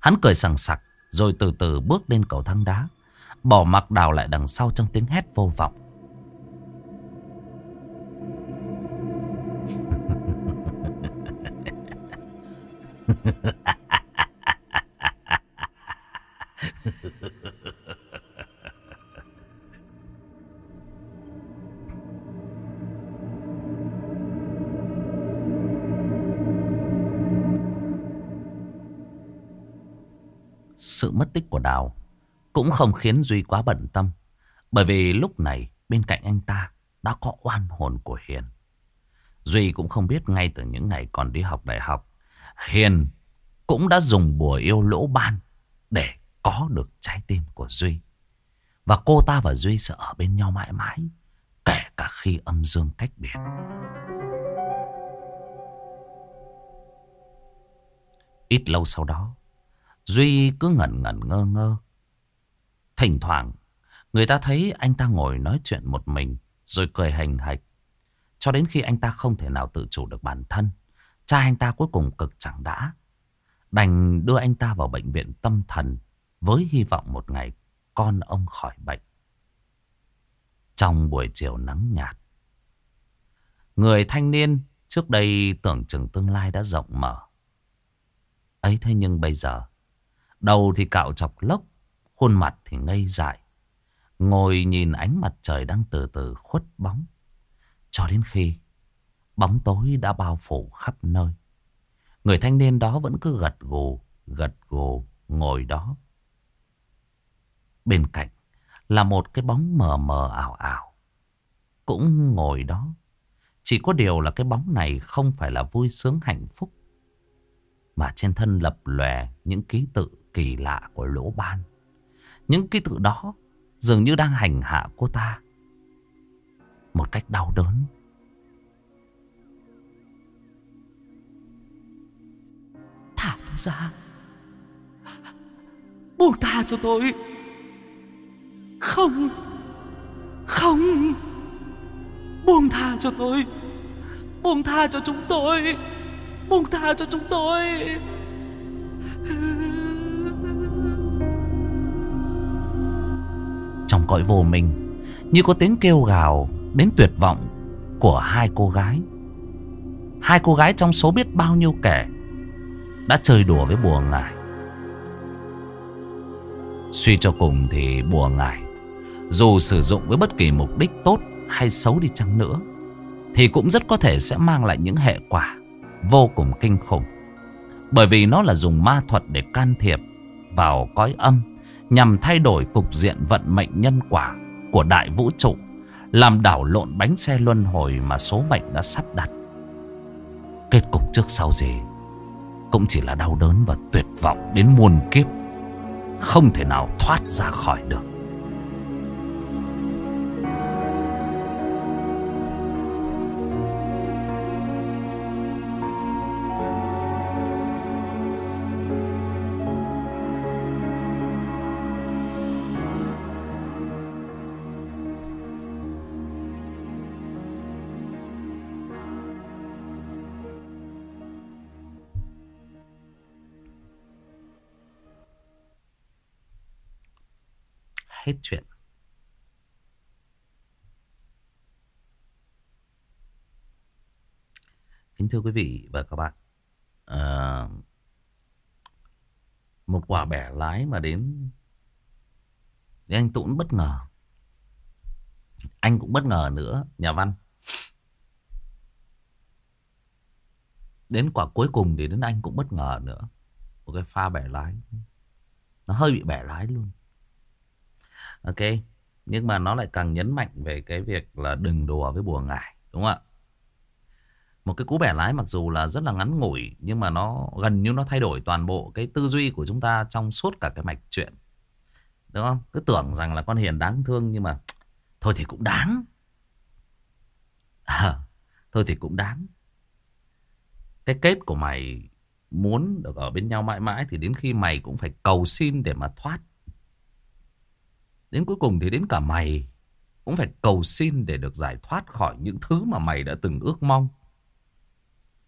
Hắn cười sằng sặc, rồi từ từ bước lên cầu thang đá. Bỏ mặc đào lại đằng sau trong tiếng hét vô vọng. [LAUGHS] Sự mất tích của Đào cũng không khiến Duy quá bận tâm. Bởi vì lúc này bên cạnh anh ta đã có oan hồn của Hiền. Duy cũng không biết ngay từ những ngày còn đi học đại học. Hiền cũng đã dùng bùa yêu lỗ ban để có được trái tim của Duy. Và cô ta và Duy sẽ ở bên nhau mãi mãi, kể cả khi âm dương cách biệt. Ít lâu sau đó, Duy cứ ngẩn ngẩn ngơ ngơ. Thỉnh thoảng, người ta thấy anh ta ngồi nói chuyện một mình, rồi cười hành hạch. Cho đến khi anh ta không thể nào tự chủ được bản thân, cha anh ta cuối cùng cực chẳng đã. Đành đưa anh ta vào bệnh viện tâm thần với hy vọng một ngày con ông khỏi bệnh. Trong buổi chiều nắng nhạt, người thanh niên trước đây tưởng chừng tương lai đã rộng mở. Ấy thế nhưng bây giờ, đầu thì cạo chọc lốc, khuôn mặt thì ngây dại. Ngồi nhìn ánh mặt trời đang từ từ khuất bóng. Cho đến khi bóng tối đã bao phủ khắp nơi. Người thanh niên đó vẫn cứ gật gù, gật gù, ngồi đó. Bên cạnh là một cái bóng mờ mờ ảo ảo. Cũng ngồi đó. Chỉ có điều là cái bóng này không phải là vui sướng hạnh phúc. Mà trên thân lập lòe những ký tự kỳ lạ của lỗ ban. Những ký tự đó dường như đang hành hạ cô ta. Một cách đau đớn. Thả tôi ra. Buông tha cho tôi. Không. Không. Buông tha cho tôi. Buông tha cho chúng tôi. Buông tha cho chúng tôi. Trong cõi vô minh, như có tiếng kêu gào đến tuyệt vọng của hai cô gái. Hai cô gái trong số biết bao nhiêu kẻ đã chơi đùa với bùa ngải. Suy cho cùng thì bùa ngải, dù sử dụng với bất kỳ mục đích tốt hay xấu đi chăng nữa, thì cũng rất có thể sẽ mang lại những hệ quả vô cùng kinh khủng. Bởi vì nó là dùng ma thuật để can thiệp vào cõi âm nhằm thay đổi cục diện vận mệnh nhân quả của đại vũ trụ, làm đảo lộn bánh xe luân hồi mà số mệnh đã sắp đặt. Kết cục trước sau gì cũng chỉ là đau đớn và tuyệt vọng đến muôn kiếp, không thể nào thoát ra khỏi được. Hết chuyện. Kính thưa quý vị và các bạn, à, một quả bẻ lái mà đến Thì anh Tũng bất ngờ. Anh cũng bất ngờ nữa, nhà văn. Đến quả cuối cùng thì đến anh cũng bất ngờ nữa. Một cái pha bẻ lái. Nó hơi bị bẻ lái luôn. Ok. Nhưng mà nó lại càng nhấn mạnh về cái việc là đừng đùa với bùa ngải. Đúng không ạ? Một cái cú bẻ lái mặc dù là rất là ngắn ngủi Nhưng mà nó gần như nó thay đổi toàn bộ cái tư duy của chúng ta trong suốt cả cái mạch chuyện Đúng không? Cứ tưởng rằng là con Hiền đáng thương nhưng mà Thôi thì cũng đáng à, Thôi thì cũng đáng Cái kết của mày muốn được ở bên nhau mãi mãi Thì đến khi mày cũng phải cầu xin để mà thoát Đến cuối cùng thì đến cả mày cũng phải cầu xin để được giải thoát khỏi những thứ mà mày đã từng ước mong.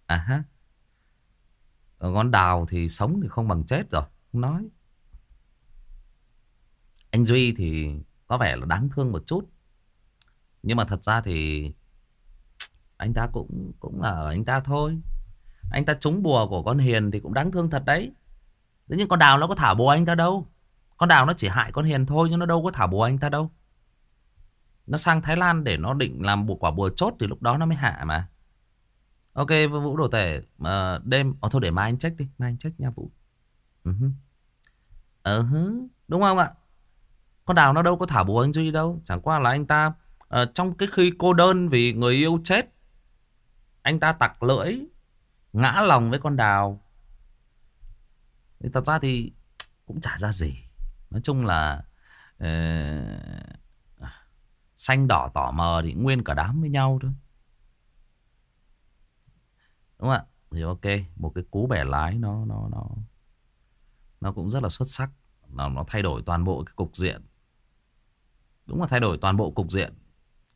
À ha. Ở con đào thì sống thì không bằng chết rồi. Không nói. Anh Duy thì có vẻ là đáng thương một chút. Nhưng mà thật ra thì anh ta cũng cũng là ở anh ta thôi. Anh ta trúng bùa của con Hiền thì cũng đáng thương thật đấy. Thế nhưng con đào nó có thả bùa anh ta đâu. Con đào nó chỉ hại con Hiền thôi nhưng nó đâu có thả bùa anh ta đâu. Nó sang Thái Lan để nó định làm bộ quả bùa chốt thì lúc đó nó mới hạ mà. Ok Vũ đồ tể uh, đêm Ồ thôi để mai anh check đi Mai anh check nha Vũ uh -huh. uh -huh. Đúng không ạ Con đào nó đâu có thả bùa anh Duy đâu Chẳng qua là anh ta uh, Trong cái khi cô đơn vì người yêu chết Anh ta tặc lưỡi Ngã lòng với con đào thì Thật ra thì Cũng chả ra gì Nói chung là uh, Xanh đỏ tỏ mờ thì nguyên cả đám với nhau thôi. Đúng không ạ? Thì ok một cái cú bẻ lái nó nó nó nó cũng rất là xuất sắc. Nó nó thay đổi toàn bộ cái cục diện. Đúng là thay đổi toàn bộ cục diện.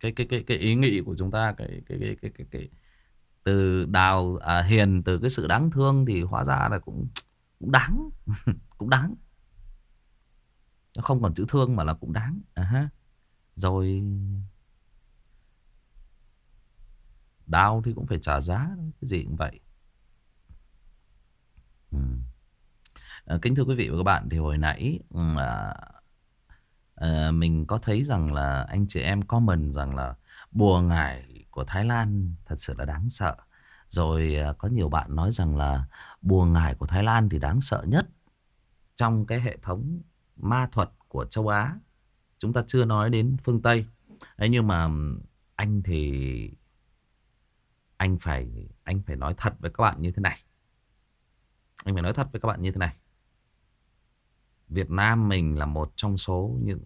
Cái cái cái cái ý nghĩ của chúng ta cái cái cái cái cái, cái từ đào à, hiền từ cái sự đáng thương thì hóa ra là cũng cũng đáng. [LAUGHS] Cũng đáng nó không còn chữ thương mà là cũng đáng à ha. rồi Đau thì cũng phải trả giá Cái gì cũng vậy ừ. à, Kính thưa quý vị và các bạn Thì hồi nãy à, à, Mình có thấy rằng là Anh chị em comment rằng là Bùa ngải của Thái Lan Thật sự là đáng sợ Rồi à, có nhiều bạn nói rằng là Bùa ngải của Thái Lan thì đáng sợ nhất Trong cái hệ thống Ma thuật của châu Á Chúng ta chưa nói đến phương Tây Đấy, nhưng mà anh thì, anh phải anh phải nói thật với các bạn như thế này. Anh phải nói thật với các bạn như thế này. Việt Nam mình là một trong số những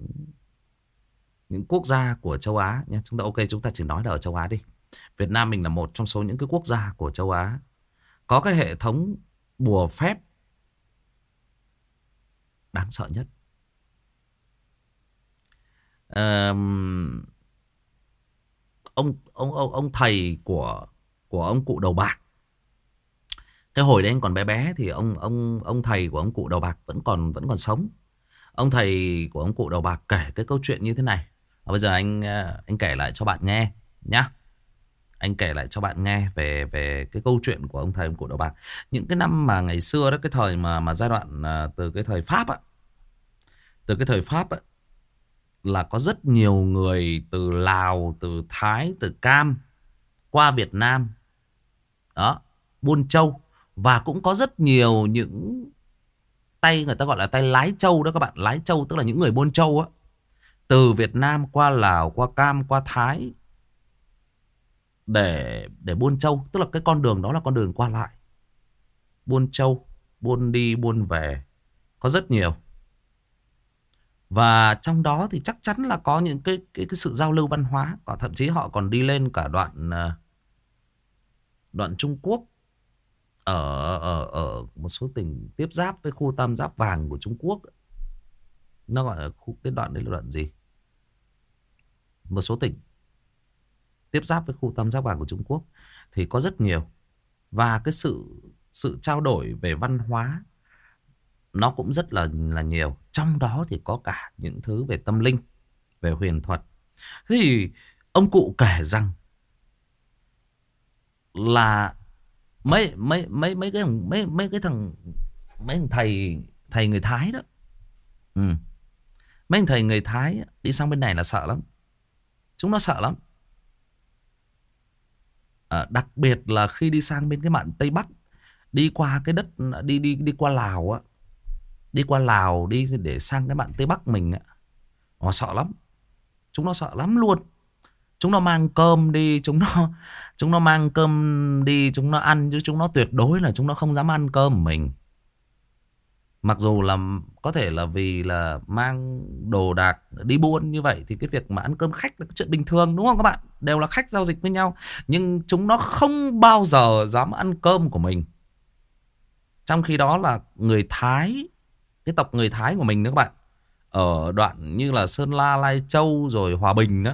những quốc gia của châu Á nhé. Chúng ta ok, chúng ta chỉ nói là ở châu Á đi. Việt Nam mình là một trong số những cái quốc gia của châu Á có cái hệ thống bùa phép đáng sợ nhất. Um, ông ông ông ông thầy của của ông cụ đầu bạc. Cái hồi đấy anh còn bé bé thì ông ông ông thầy của ông cụ đầu bạc vẫn còn vẫn còn sống. Ông thầy của ông cụ đầu bạc kể cái câu chuyện như thế này. Và bây giờ anh ờ, anh kể lại cho bạn nghe nhá. Anh kể lại cho bạn nghe về về cái câu chuyện của ông thầy ông cụ đầu bạc. Những cái năm mà ngày xưa đó cái thời mà mà giai đoạn từ cái thời Pháp ạ Từ cái thời Pháp á là có rất nhiều người từ Lào, từ Thái, từ Cam qua Việt Nam đó, buôn châu. Và cũng có rất nhiều những tay người ta gọi là tay lái châu đó các bạn. Lái châu tức là những người buôn châu á. Từ Việt Nam qua Lào, qua Cam, qua Thái. Để để buôn châu. Tức là cái con đường đó là con đường qua lại. Buôn châu, buôn đi, buôn về. Có rất nhiều. Và trong đó thì chắc chắn là có những cái cái, cái sự giao lưu văn hóa. và thậm chí họ còn đi lên cả đoạn à, đoạn Trung Quốc ở ở ở một số tỉnh tiếp giáp với khu tam giáp vàng của Trung Quốc. Nó gọi là khu cái đoạn đấy là đoạn gì? Một số tỉnh tiếp giáp với khu tam giác vàng của Trung Quốc thì có rất nhiều. Và cái sự sự trao đổi về văn hóa nó cũng rất là là nhiều trong đó thì có cả những thứ về tâm linh về huyền thuật thế thì ông cụ kể rằng là mấy mấy mấy mấy cái mấy mấy cái thằng mấy thằng thầy thầy người Thái đó. Ừ. Mấy thằng thầy người Thái đi sang bên này là sợ lắm. Chúng nó sợ lắm. À, đặc biệt là khi đi sang bên cái mạn Tây Bắc. Đi qua cái đất, đi đi đi qua Lào á. Đi qua Lào đi để sang cái bạn Tây Bắc mình á. Họ sợ lắm. Chúng nó sợ lắm luôn. Chúng nó mang cơm đi, chúng nó [LAUGHS] chúng nó mang cơm đi, chúng nó ăn chứ chúng nó tuyệt đối là chúng nó không dám ăn cơm của mình. Mặc dù là có thể là vì là mang đồ đạc đi buôn như vậy thì cái việc mà ăn cơm khách là chuyện bình thường đúng không các bạn? Đều là khách giao dịch với nhau. Nhưng chúng nó không bao giờ dám ăn cơm của mình. Trong khi đó là người Thái, cái tộc người Thái của mình nữa các bạn. Ở đoạn như là Sơn La, Lai Châu rồi Hòa Bình đó.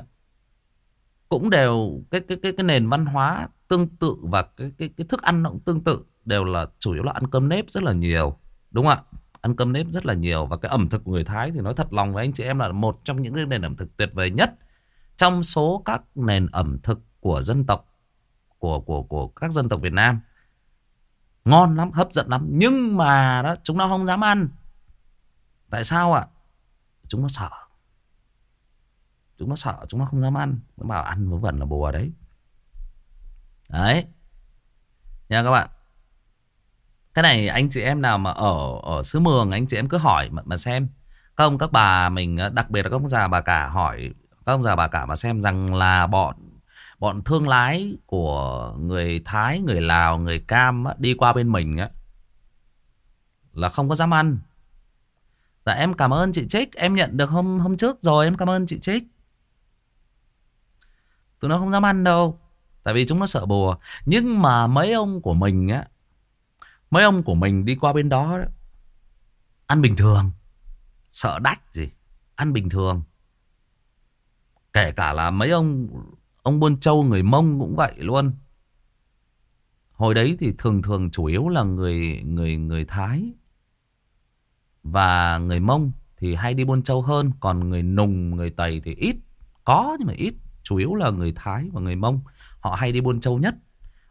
Cũng đều cái cái cái cái nền văn hóa tương tự và cái cái cái thức ăn nó cũng tương tự đều là chủ yếu là ăn cơm nếp rất là nhiều. Đúng không ạ? Ăn cơm nếp rất là nhiều Và cái ẩm thực của người Thái thì nói thật lòng với anh chị em là một trong những nền ẩm thực tuyệt vời nhất Trong số các nền ẩm thực của dân tộc Của của của các dân tộc Việt Nam Ngon lắm, hấp dẫn lắm Nhưng mà đó chúng nó không dám ăn Tại sao ạ? Chúng nó sợ Chúng nó sợ, chúng nó không dám ăn Nó bảo ăn vớ vẩn là bùa đấy Đấy Nha các bạn cái này anh chị em nào mà ở ở xứ Mường anh chị em cứ hỏi mà, mà xem. Các ông các bà mình đặc biệt là các ông già bà cả hỏi các ông già bà cả mà xem rằng là bọn bọn thương lái của người Thái, người Lào, người Cam á, đi qua bên mình á là không có dám ăn. Dạ em cảm ơn chị Trích, em nhận được hôm hôm trước rồi, em cảm ơn chị Trích. Tụi nó không dám ăn đâu, tại vì chúng nó sợ bùa. Nhưng mà mấy ông của mình á Mấy ông của mình đi qua bên đó, Ăn bình thường. Sợ đách gì Ăn bình thường. Kể cả là mấy ông Ông Buôn Châu người Mông cũng vậy luôn. Hồi đấy thì thường thường chủ yếu là người người người Thái và người Mông thì hay đi Buôn Châu hơn, còn người Nùng, người Tây thì ít, có nhưng mà ít, chủ yếu là người Thái và người Mông, họ hay đi Buôn Châu nhất.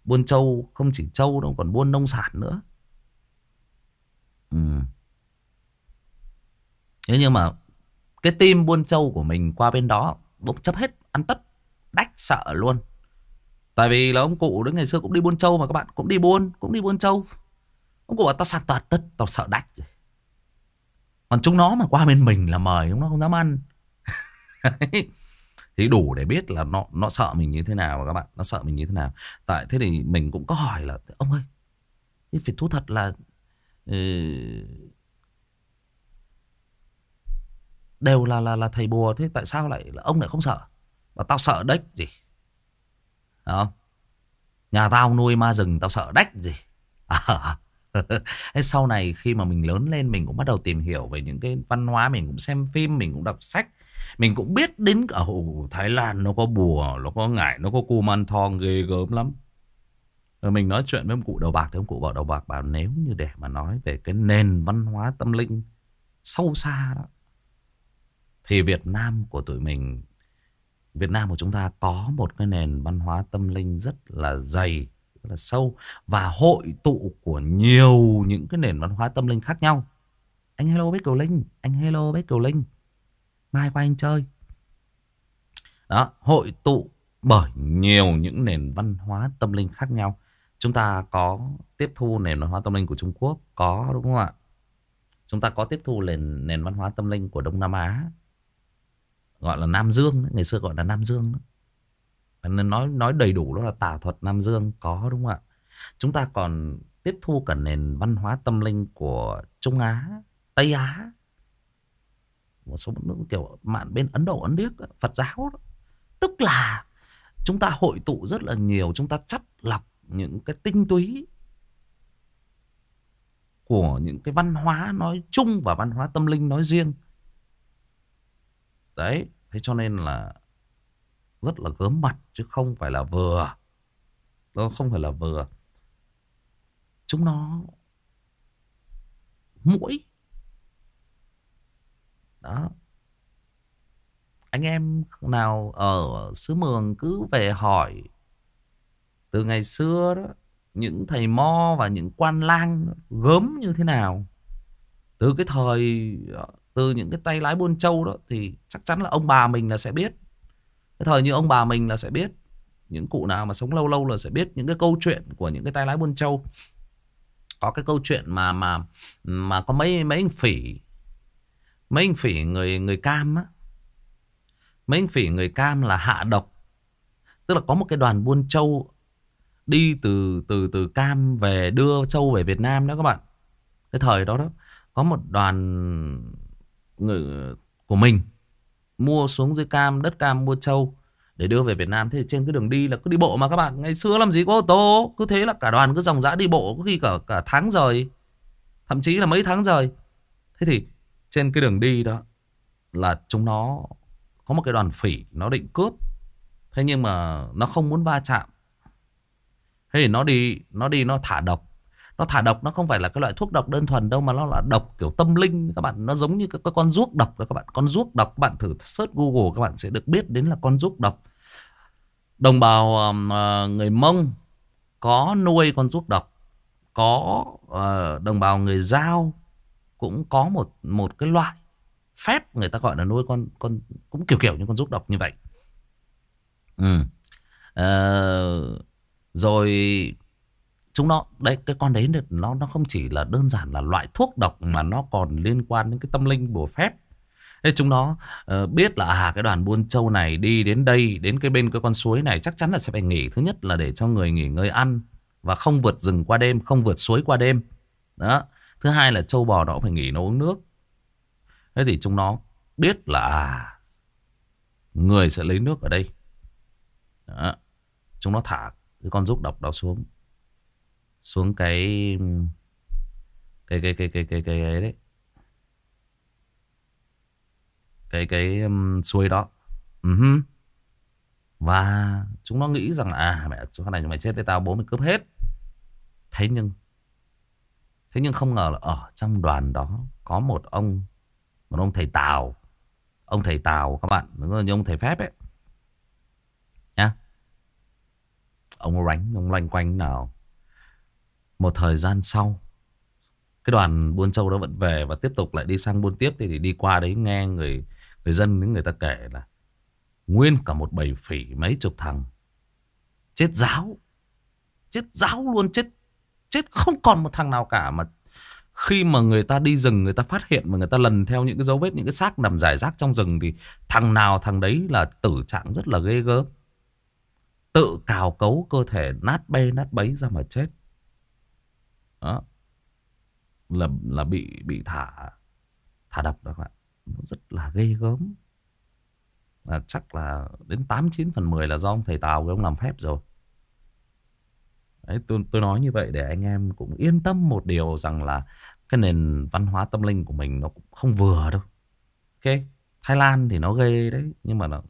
Buôn Châu không chỉ Châu đâu còn buôn nông sản nữa. Ừ. Thế nhưng mà cái tim buôn châu của mình qua bên đó bỗng chấp hết ăn tất đách sợ luôn. Tại vì là ông cụ đấy ngày xưa cũng đi buôn châu mà các bạn cũng đi buôn, cũng đi buôn châu. Ông cụ bảo tao sang tạt tất, tao sợ đách rồi. Còn chúng nó mà qua bên mình là mời chúng nó không dám ăn. thì đủ để biết là nó nó sợ mình như thế nào các bạn, nó sợ mình như thế nào. Tại thế thì mình cũng có hỏi là ông ơi, phải thú thật là Ừ. đều là là là thầy bùa thế tại sao lại là ông lại không sợ và tao sợ đếch gì không nhà tao nuôi ma rừng tao sợ đếch gì à, [LAUGHS] [LAUGHS] sau này khi mà mình lớn lên, mình cũng bắt đầu tìm hiểu về những cái văn hóa, mình cũng xem phim, mình cũng đọc sách, mình cũng biết đến ở Thái Lan nó có bùa, nó có ngải, nó có cu man thong ghê gớm lắm. Rồi mình nói chuyện với ông cụ đầu bạc thì ông cụ bảo đầu bạc bảo nếu như để mà nói về cái nền văn hóa tâm linh sâu xa đó, thì Việt Nam của tụi mình, Việt Nam của chúng ta có một cái nền văn hóa tâm linh rất là dày là sâu và hội tụ của nhiều những cái nền văn hóa tâm linh khác nhau. Anh hello Bích Cầu Linh anh hello Bích Cầu Linh. Mai qua anh chơi. Đó hội tụ bởi nhiều những nền văn hóa tâm linh khác nhau. Chúng ta có tiếp thu nền văn hóa tâm linh của Trung Quốc Có đúng không ạ? Chúng ta có tiếp thu nền, nền văn hóa tâm linh của Đông Nam Á Gọi là Nam Dương Ngày xưa gọi là Nam Dương Đó nói nói đầy đủ đó là tà thuật Nam Dương Có đúng không ạ Chúng ta còn tiếp thu cả nền văn hóa tâm linh của Trung Á Tây Á một số nước kiểu mạn bên Ấn Độ Ấn Điếc Phật giáo đó. tức là chúng ta hội tụ rất là nhiều chúng ta chắt lọc những cái tinh túy của những cái văn hóa nói chung và văn hóa tâm linh nói riêng. Đấy, thế cho nên là rất là gớm mặt chứ không phải là vừa. Nó không phải là vừa. Chúng nó, mũi. Đó. Anh em nào ở xứ Mường cứ về hỏi từ ngày xưa đó, những thầy mo và những quan lang gớm như thế nào từ cái thời ờ, từ những cái tay lái buôn trâu đó thì chắc chắn là ông bà mình là sẽ biết cái thời như ông bà mình là sẽ biết những cụ nào mà sống lâu lâu là sẽ biết những cái câu chuyện của những cái tay lái buôn trâu có cái câu chuyện mà mà mà có mấy mấy anh phỉ, mấy anh phỉ người người cam á. Mấy anh phỉ người cam là hạ độc. Tức là có một cái đoàn buôn trâu đi từ từ từ cam về đưa trâu về Việt Nam đó các bạn. Cái thời đó đó, có một đoàn người của mình mua xuống dưới cam, đất cam, mua trâu để đưa về Việt Nam. Thế trên cái đường đi là cứ đi bộ mà các bạn. Ngày xưa làm gì có ô tô, cứ thế là cả đoàn cứ dòng dã đi bộ, có khi cả cả tháng rồi thậm chí là mấy tháng rồi thế thì trên cái đường đi đó là chúng nó có một cái đoàn phỉ nó định cướp. Thế nhưng mà nó không muốn va chạm. Thế thì nó đi nó đi, nó thả độc nó thả độc nó không phải là cái loại thuốc độc đơn thuần đâu mà nó là độc kiểu tâm linh. Các bạn nó giống như cái, cái con ruốc độc đó các bạn. Con ruốc độc các bạn thử search google các bạn sẽ được biết đến là con ruốc độc. Đồng bào uh, người mông có nuôi con ruốc độc. Có uh, đồng bào người giao cũng có một một cái loại phép người ta gọi là nuôi con con cũng kiểu kiểu như con ruốc độc như vậy. Ừ. uh, rồi chúng nó đấy cái con đấy nó nó không chỉ là đơn giản là loại thuốc độc mà nó còn liên quan đến cái tâm linh bùa phép. Thế chúng nó uh, biết là à cái đoàn buôn châu này đi đến đây đến cái bên cái con suối này chắc chắn là sẽ phải nghỉ. Thứ nhất là để cho người nghỉ ngơi ăn và không vượt rừng qua đêm không vượt suối qua đêm. Đó. Thứ hai là châu bò nó phải nghỉ nó uống nước. Thế thì chúng nó biết là à người sẽ lấy nước ở đây. Đó. chúng nó thả cái con rúc độc đó xuống xuống cái cái cái cái cái cái cái ấy đấy. Cái cái um, suối đó. Uh-huh. và chúng nó nghĩ rằng à mẹ chỗ này mày chết với tao bố mày cướp hết. Thế nhưng thế nhưng không ngờ là ở trong đoàn đó có một ông một ông thầy tào. Ông thầy tào các bạn đúng như ông thầy phép ấy. Nhá. Ông ránh ông loanh quanh nào một thời gian sau, cái đoàn buôn châu đó vẫn về và tiếp tục lại đi sang buôn tiếp. Thì đi qua đấy nghe người người dân những người ta kể là nguyên cả một bầy phỉ mấy chục thằng. Chết giáo chết giáo luôn, chết chết không còn một thằng nào cả. Mà khi mà người ta đi rừng, người ta phát hiện và người ta lần theo những cái dấu vết, những cái xác nằm rải rác trong rừng thì thằng nào thằng đấy là tử trạng rất là ghê gớm. Tự cào cấu cơ thể nát bê, nát bấy ra mà chết đó. Là là bị bị thả thả độc đó các bạn. Nó rất là ghê gớm. À, chắc là đến tám chín phần mười là do ông thầy Tào với ông làm phép rồi. Đấy, tôi, tôi nói như vậy để anh em cũng yên tâm một điều rằng là cái nền văn hóa tâm linh của mình nó cũng không vừa đâu. Ok, Thái Lan thì nó ghê đấy, nhưng mà nó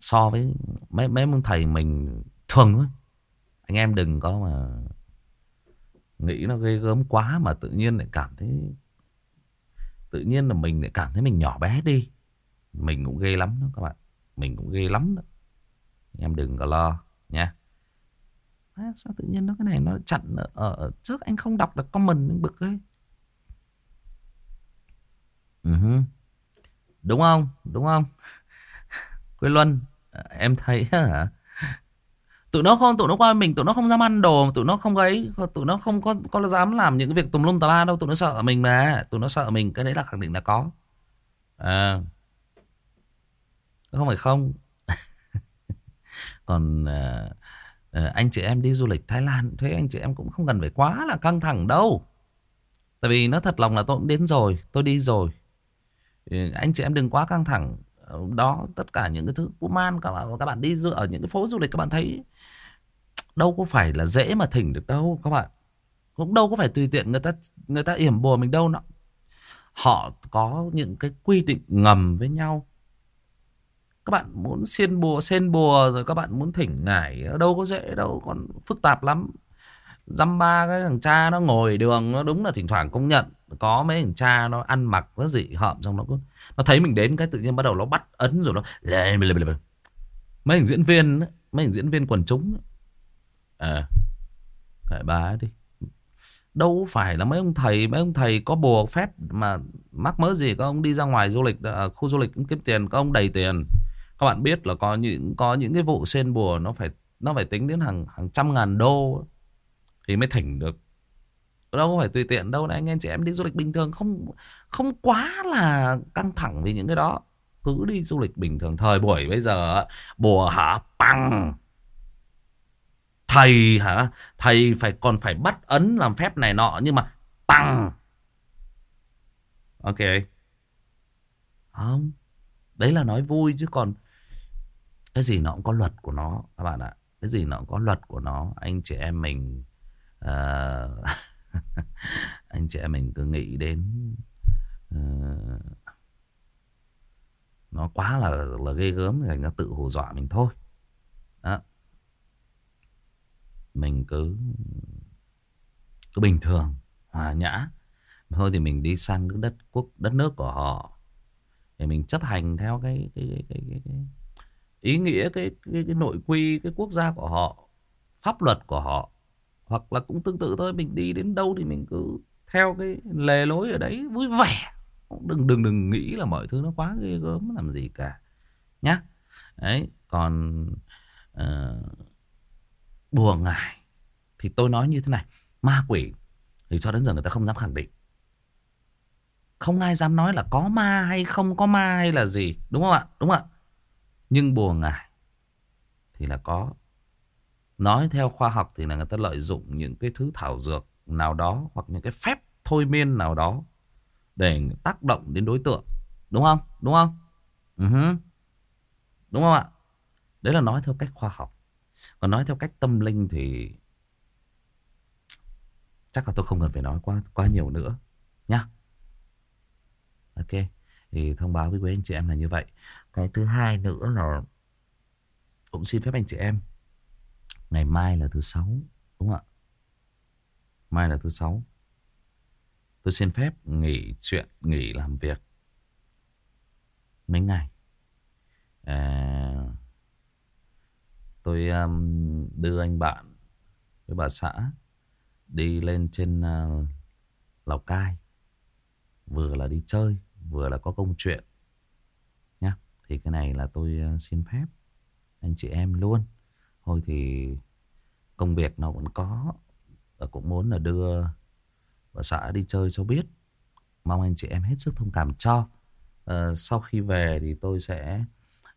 so với mấy mấy ông thầy mình thường thôi. Anh em đừng có mà nghĩ nó ghê gớm quá mà tự nhiên lại cảm thấy tự nhiên là mình lại cảm thấy mình nhỏ bé đi. Mình cũng ghê lắm đó các bạn. Mình cũng ghê lắm đó. Anh em đừng có lo nha. À, sao tự nhiên nó cái này nó chặn ở, ở trước anh không đọc được comment anh bực ấy. Uh-huh. Đúng không? Đúng không? [LAUGHS] quê Luân, à, em thấy hả? Tụi nó không, tụi nó qua mình, tụi nó không dám ăn đồ, tụi nó không ấy, tụi nó không có có dám làm những cái việc tùm lum tà la đâu, tụi nó sợ mình mà, tụi nó sợ mình, cái đấy là khẳng định là có. À. Không phải không. [LAUGHS] Còn à, à, anh chị em đi du lịch Thái Lan, thế anh chị em cũng không cần phải quá là căng thẳng đâu. Tại vì nó thật lòng là tôi cũng đến rồi, tôi đi rồi. Ừ, anh chị em đừng quá căng thẳng đó tất cả những cái thứ của man các bạn các bạn đi ở những cái phố du lịch các bạn thấy, đâu có phải là dễ mà thỉnh được đâu các bạn. Cũng đâu có phải tùy tiện người ta người ta yểm bùa mình đâu nó họ có những cái quy định ngầm với nhau. Các bạn muốn xiên bùa, xên bùa rồi các bạn muốn thỉnh ngải đâu có dễ đâu, còn phức tạp lắm. Dăm ba cái thằng cha nó ngồi đường, nó đúng là thỉnh thoảng công nhận có mấy thằng cha nó ăn mặc, nó dị hợm, xong nó cứ, nó thấy mình đến cái tự nhiên bắt đầu nó bắt ấn rồi nó mấy thằng diễn viên mấy thằng diễn viên quần chúng à phải bá đi. Đâu phải là mấy ông thầy, mấy ông thầy có bùa phép mà mắc mớ gì, các ông đi ra ngoài du lịch à, khu du lịch cũng kiếm tiền, các ông đầy tiền. Các bạn biết là có những có những cái vụ sen bùa nó phải nó phải tính đến hàng hàng trăm ngàn đô thì mới thỉnh được đâu có phải tùy tiện đâu này anh em chị em đi du lịch bình thường không không quá là căng thẳng vì những cái đó. Cứ đi du lịch bình thường thời buổi bây giờ bùa hả bằng thầy hả thầy phải còn phải bắt ấn làm phép này nọ nhưng mà bằng ok. Không đấy là nói vui chứ còn cái gì nó cũng có luật của nó các bạn ạ. Cái gì nó cũng có luật của nó anh chị em mình uh, [LAUGHS] anh chị em mình cứ nghĩ đến uh, nó quá là là ghê gớm thành nó tự hù dọa mình thôi. Đó. Mình cứ cứ bình thường hòa nhã. Thôi thì mình đi sang nước đất quốc đất nước của họ để mình chấp hành theo cái cái cái cái, cái, cái ý nghĩa cái, cái cái nội quy cái quốc gia của họ pháp luật của họ hoặc là cũng tương tự thôi mình đi đến đâu thì mình cứ theo cái lề lối ở đấy vui vẻ. Đừng đừng đừng nghĩ là mọi thứ nó quá ghê gớm làm gì cả nhá. Đấy còn ờ, uh, bùa ngải thì tôi nói như thế này ma quỷ thì cho đến giờ người ta không dám khẳng định. Không ai dám nói là có ma hay không có ma hay là gì đúng không ạ? Đúng không ạ? Nhưng bùa ngải thì là có nói theo khoa học thì là người ta lợi dụng những cái thứ thảo dược nào đó hoặc những cái phép thôi miên nào đó để tác động đến đối tượng. Đúng không? Đúng không? Uh-huh. đúng không ạ? Đấy là nói theo cách khoa học. Còn nói theo cách tâm linh thì chắc là tôi không cần phải nói quá quá nhiều nữa nhá ok, thì thông báo với quý anh chị em là như vậy. Cái thứ hai nữa là cũng xin phép anh chị em ngày mai là thứ sáu đúng không ạ? Mai là thứ sáu. Tôi xin phép nghỉ chuyện nghỉ làm việc. Mấy ngày? À, tôi um, đưa anh bạn với bà xã đi lên trên uh, Lào Cai. Vừa là đi chơi vừa là có công chuyện nhá. Thì cái này là tôi uh, xin phép anh chị em luôn thôi thì công việc nó vẫn có và cũng muốn là đưa bà xã đi chơi cho biết. Mong anh chị em hết sức thông cảm cho. À, sau khi về thì tôi sẽ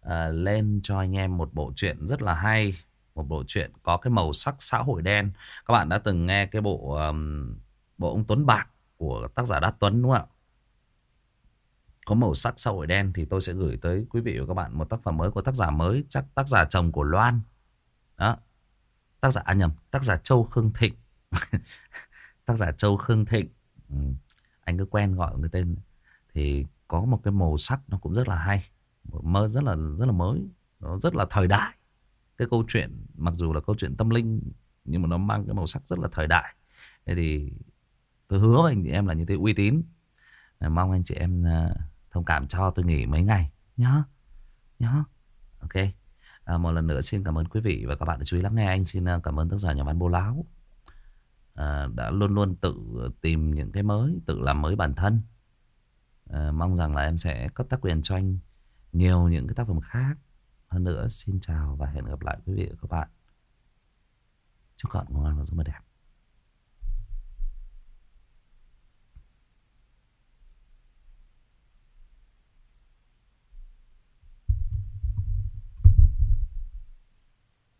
à, lên cho anh em một bộ truyện rất là hay một bộ truyện có cái màu sắc xã hội đen. Các bạn đã từng nghe cái bộ um, bộ ông Tuấn Bạc của tác giả Đát Tuấn đúng không ạ? Có màu sắc xã hội đen thì tôi sẽ gửi tới quý vị và các bạn một tác phẩm mới của tác giả mới chắc tác giả chồng của Loan đó. Tác giả à nhầm, tác giả Châu Khương Thịnh. [LAUGHS] Tác giả Châu Khương Thịnh. Ừ. anh cứ quen gọi người tên thì có một cái màu sắc nó cũng rất là hay mơ, rất là rất là mới, nó rất là thời đại. Cái câu chuyện, mặc dù là câu chuyện tâm linh, nhưng mà nó mang cái màu sắc rất là thời đại. Thế thì tôi hứa với anh chị em là như thế uy tín. Mong anh chị em à, thông cảm cho tôi nghỉ mấy ngày. Nhá nhá. Ok à, một lần nữa xin cảm ơn quý vị và các bạn đã chú ý lắng nghe. Anh xin à, cảm ơn tác giả nhà văn bô láo. À, đã luôn luôn tự tìm những cái mới tự làm mới bản thân. À, mong rằng là em sẽ cấp tác quyền cho anh nhiều những cái tác phẩm khác. Hơn nữa xin chào và hẹn gặp lại quý vị và các bạn. Chúc các bạn ngon và rất là đẹp.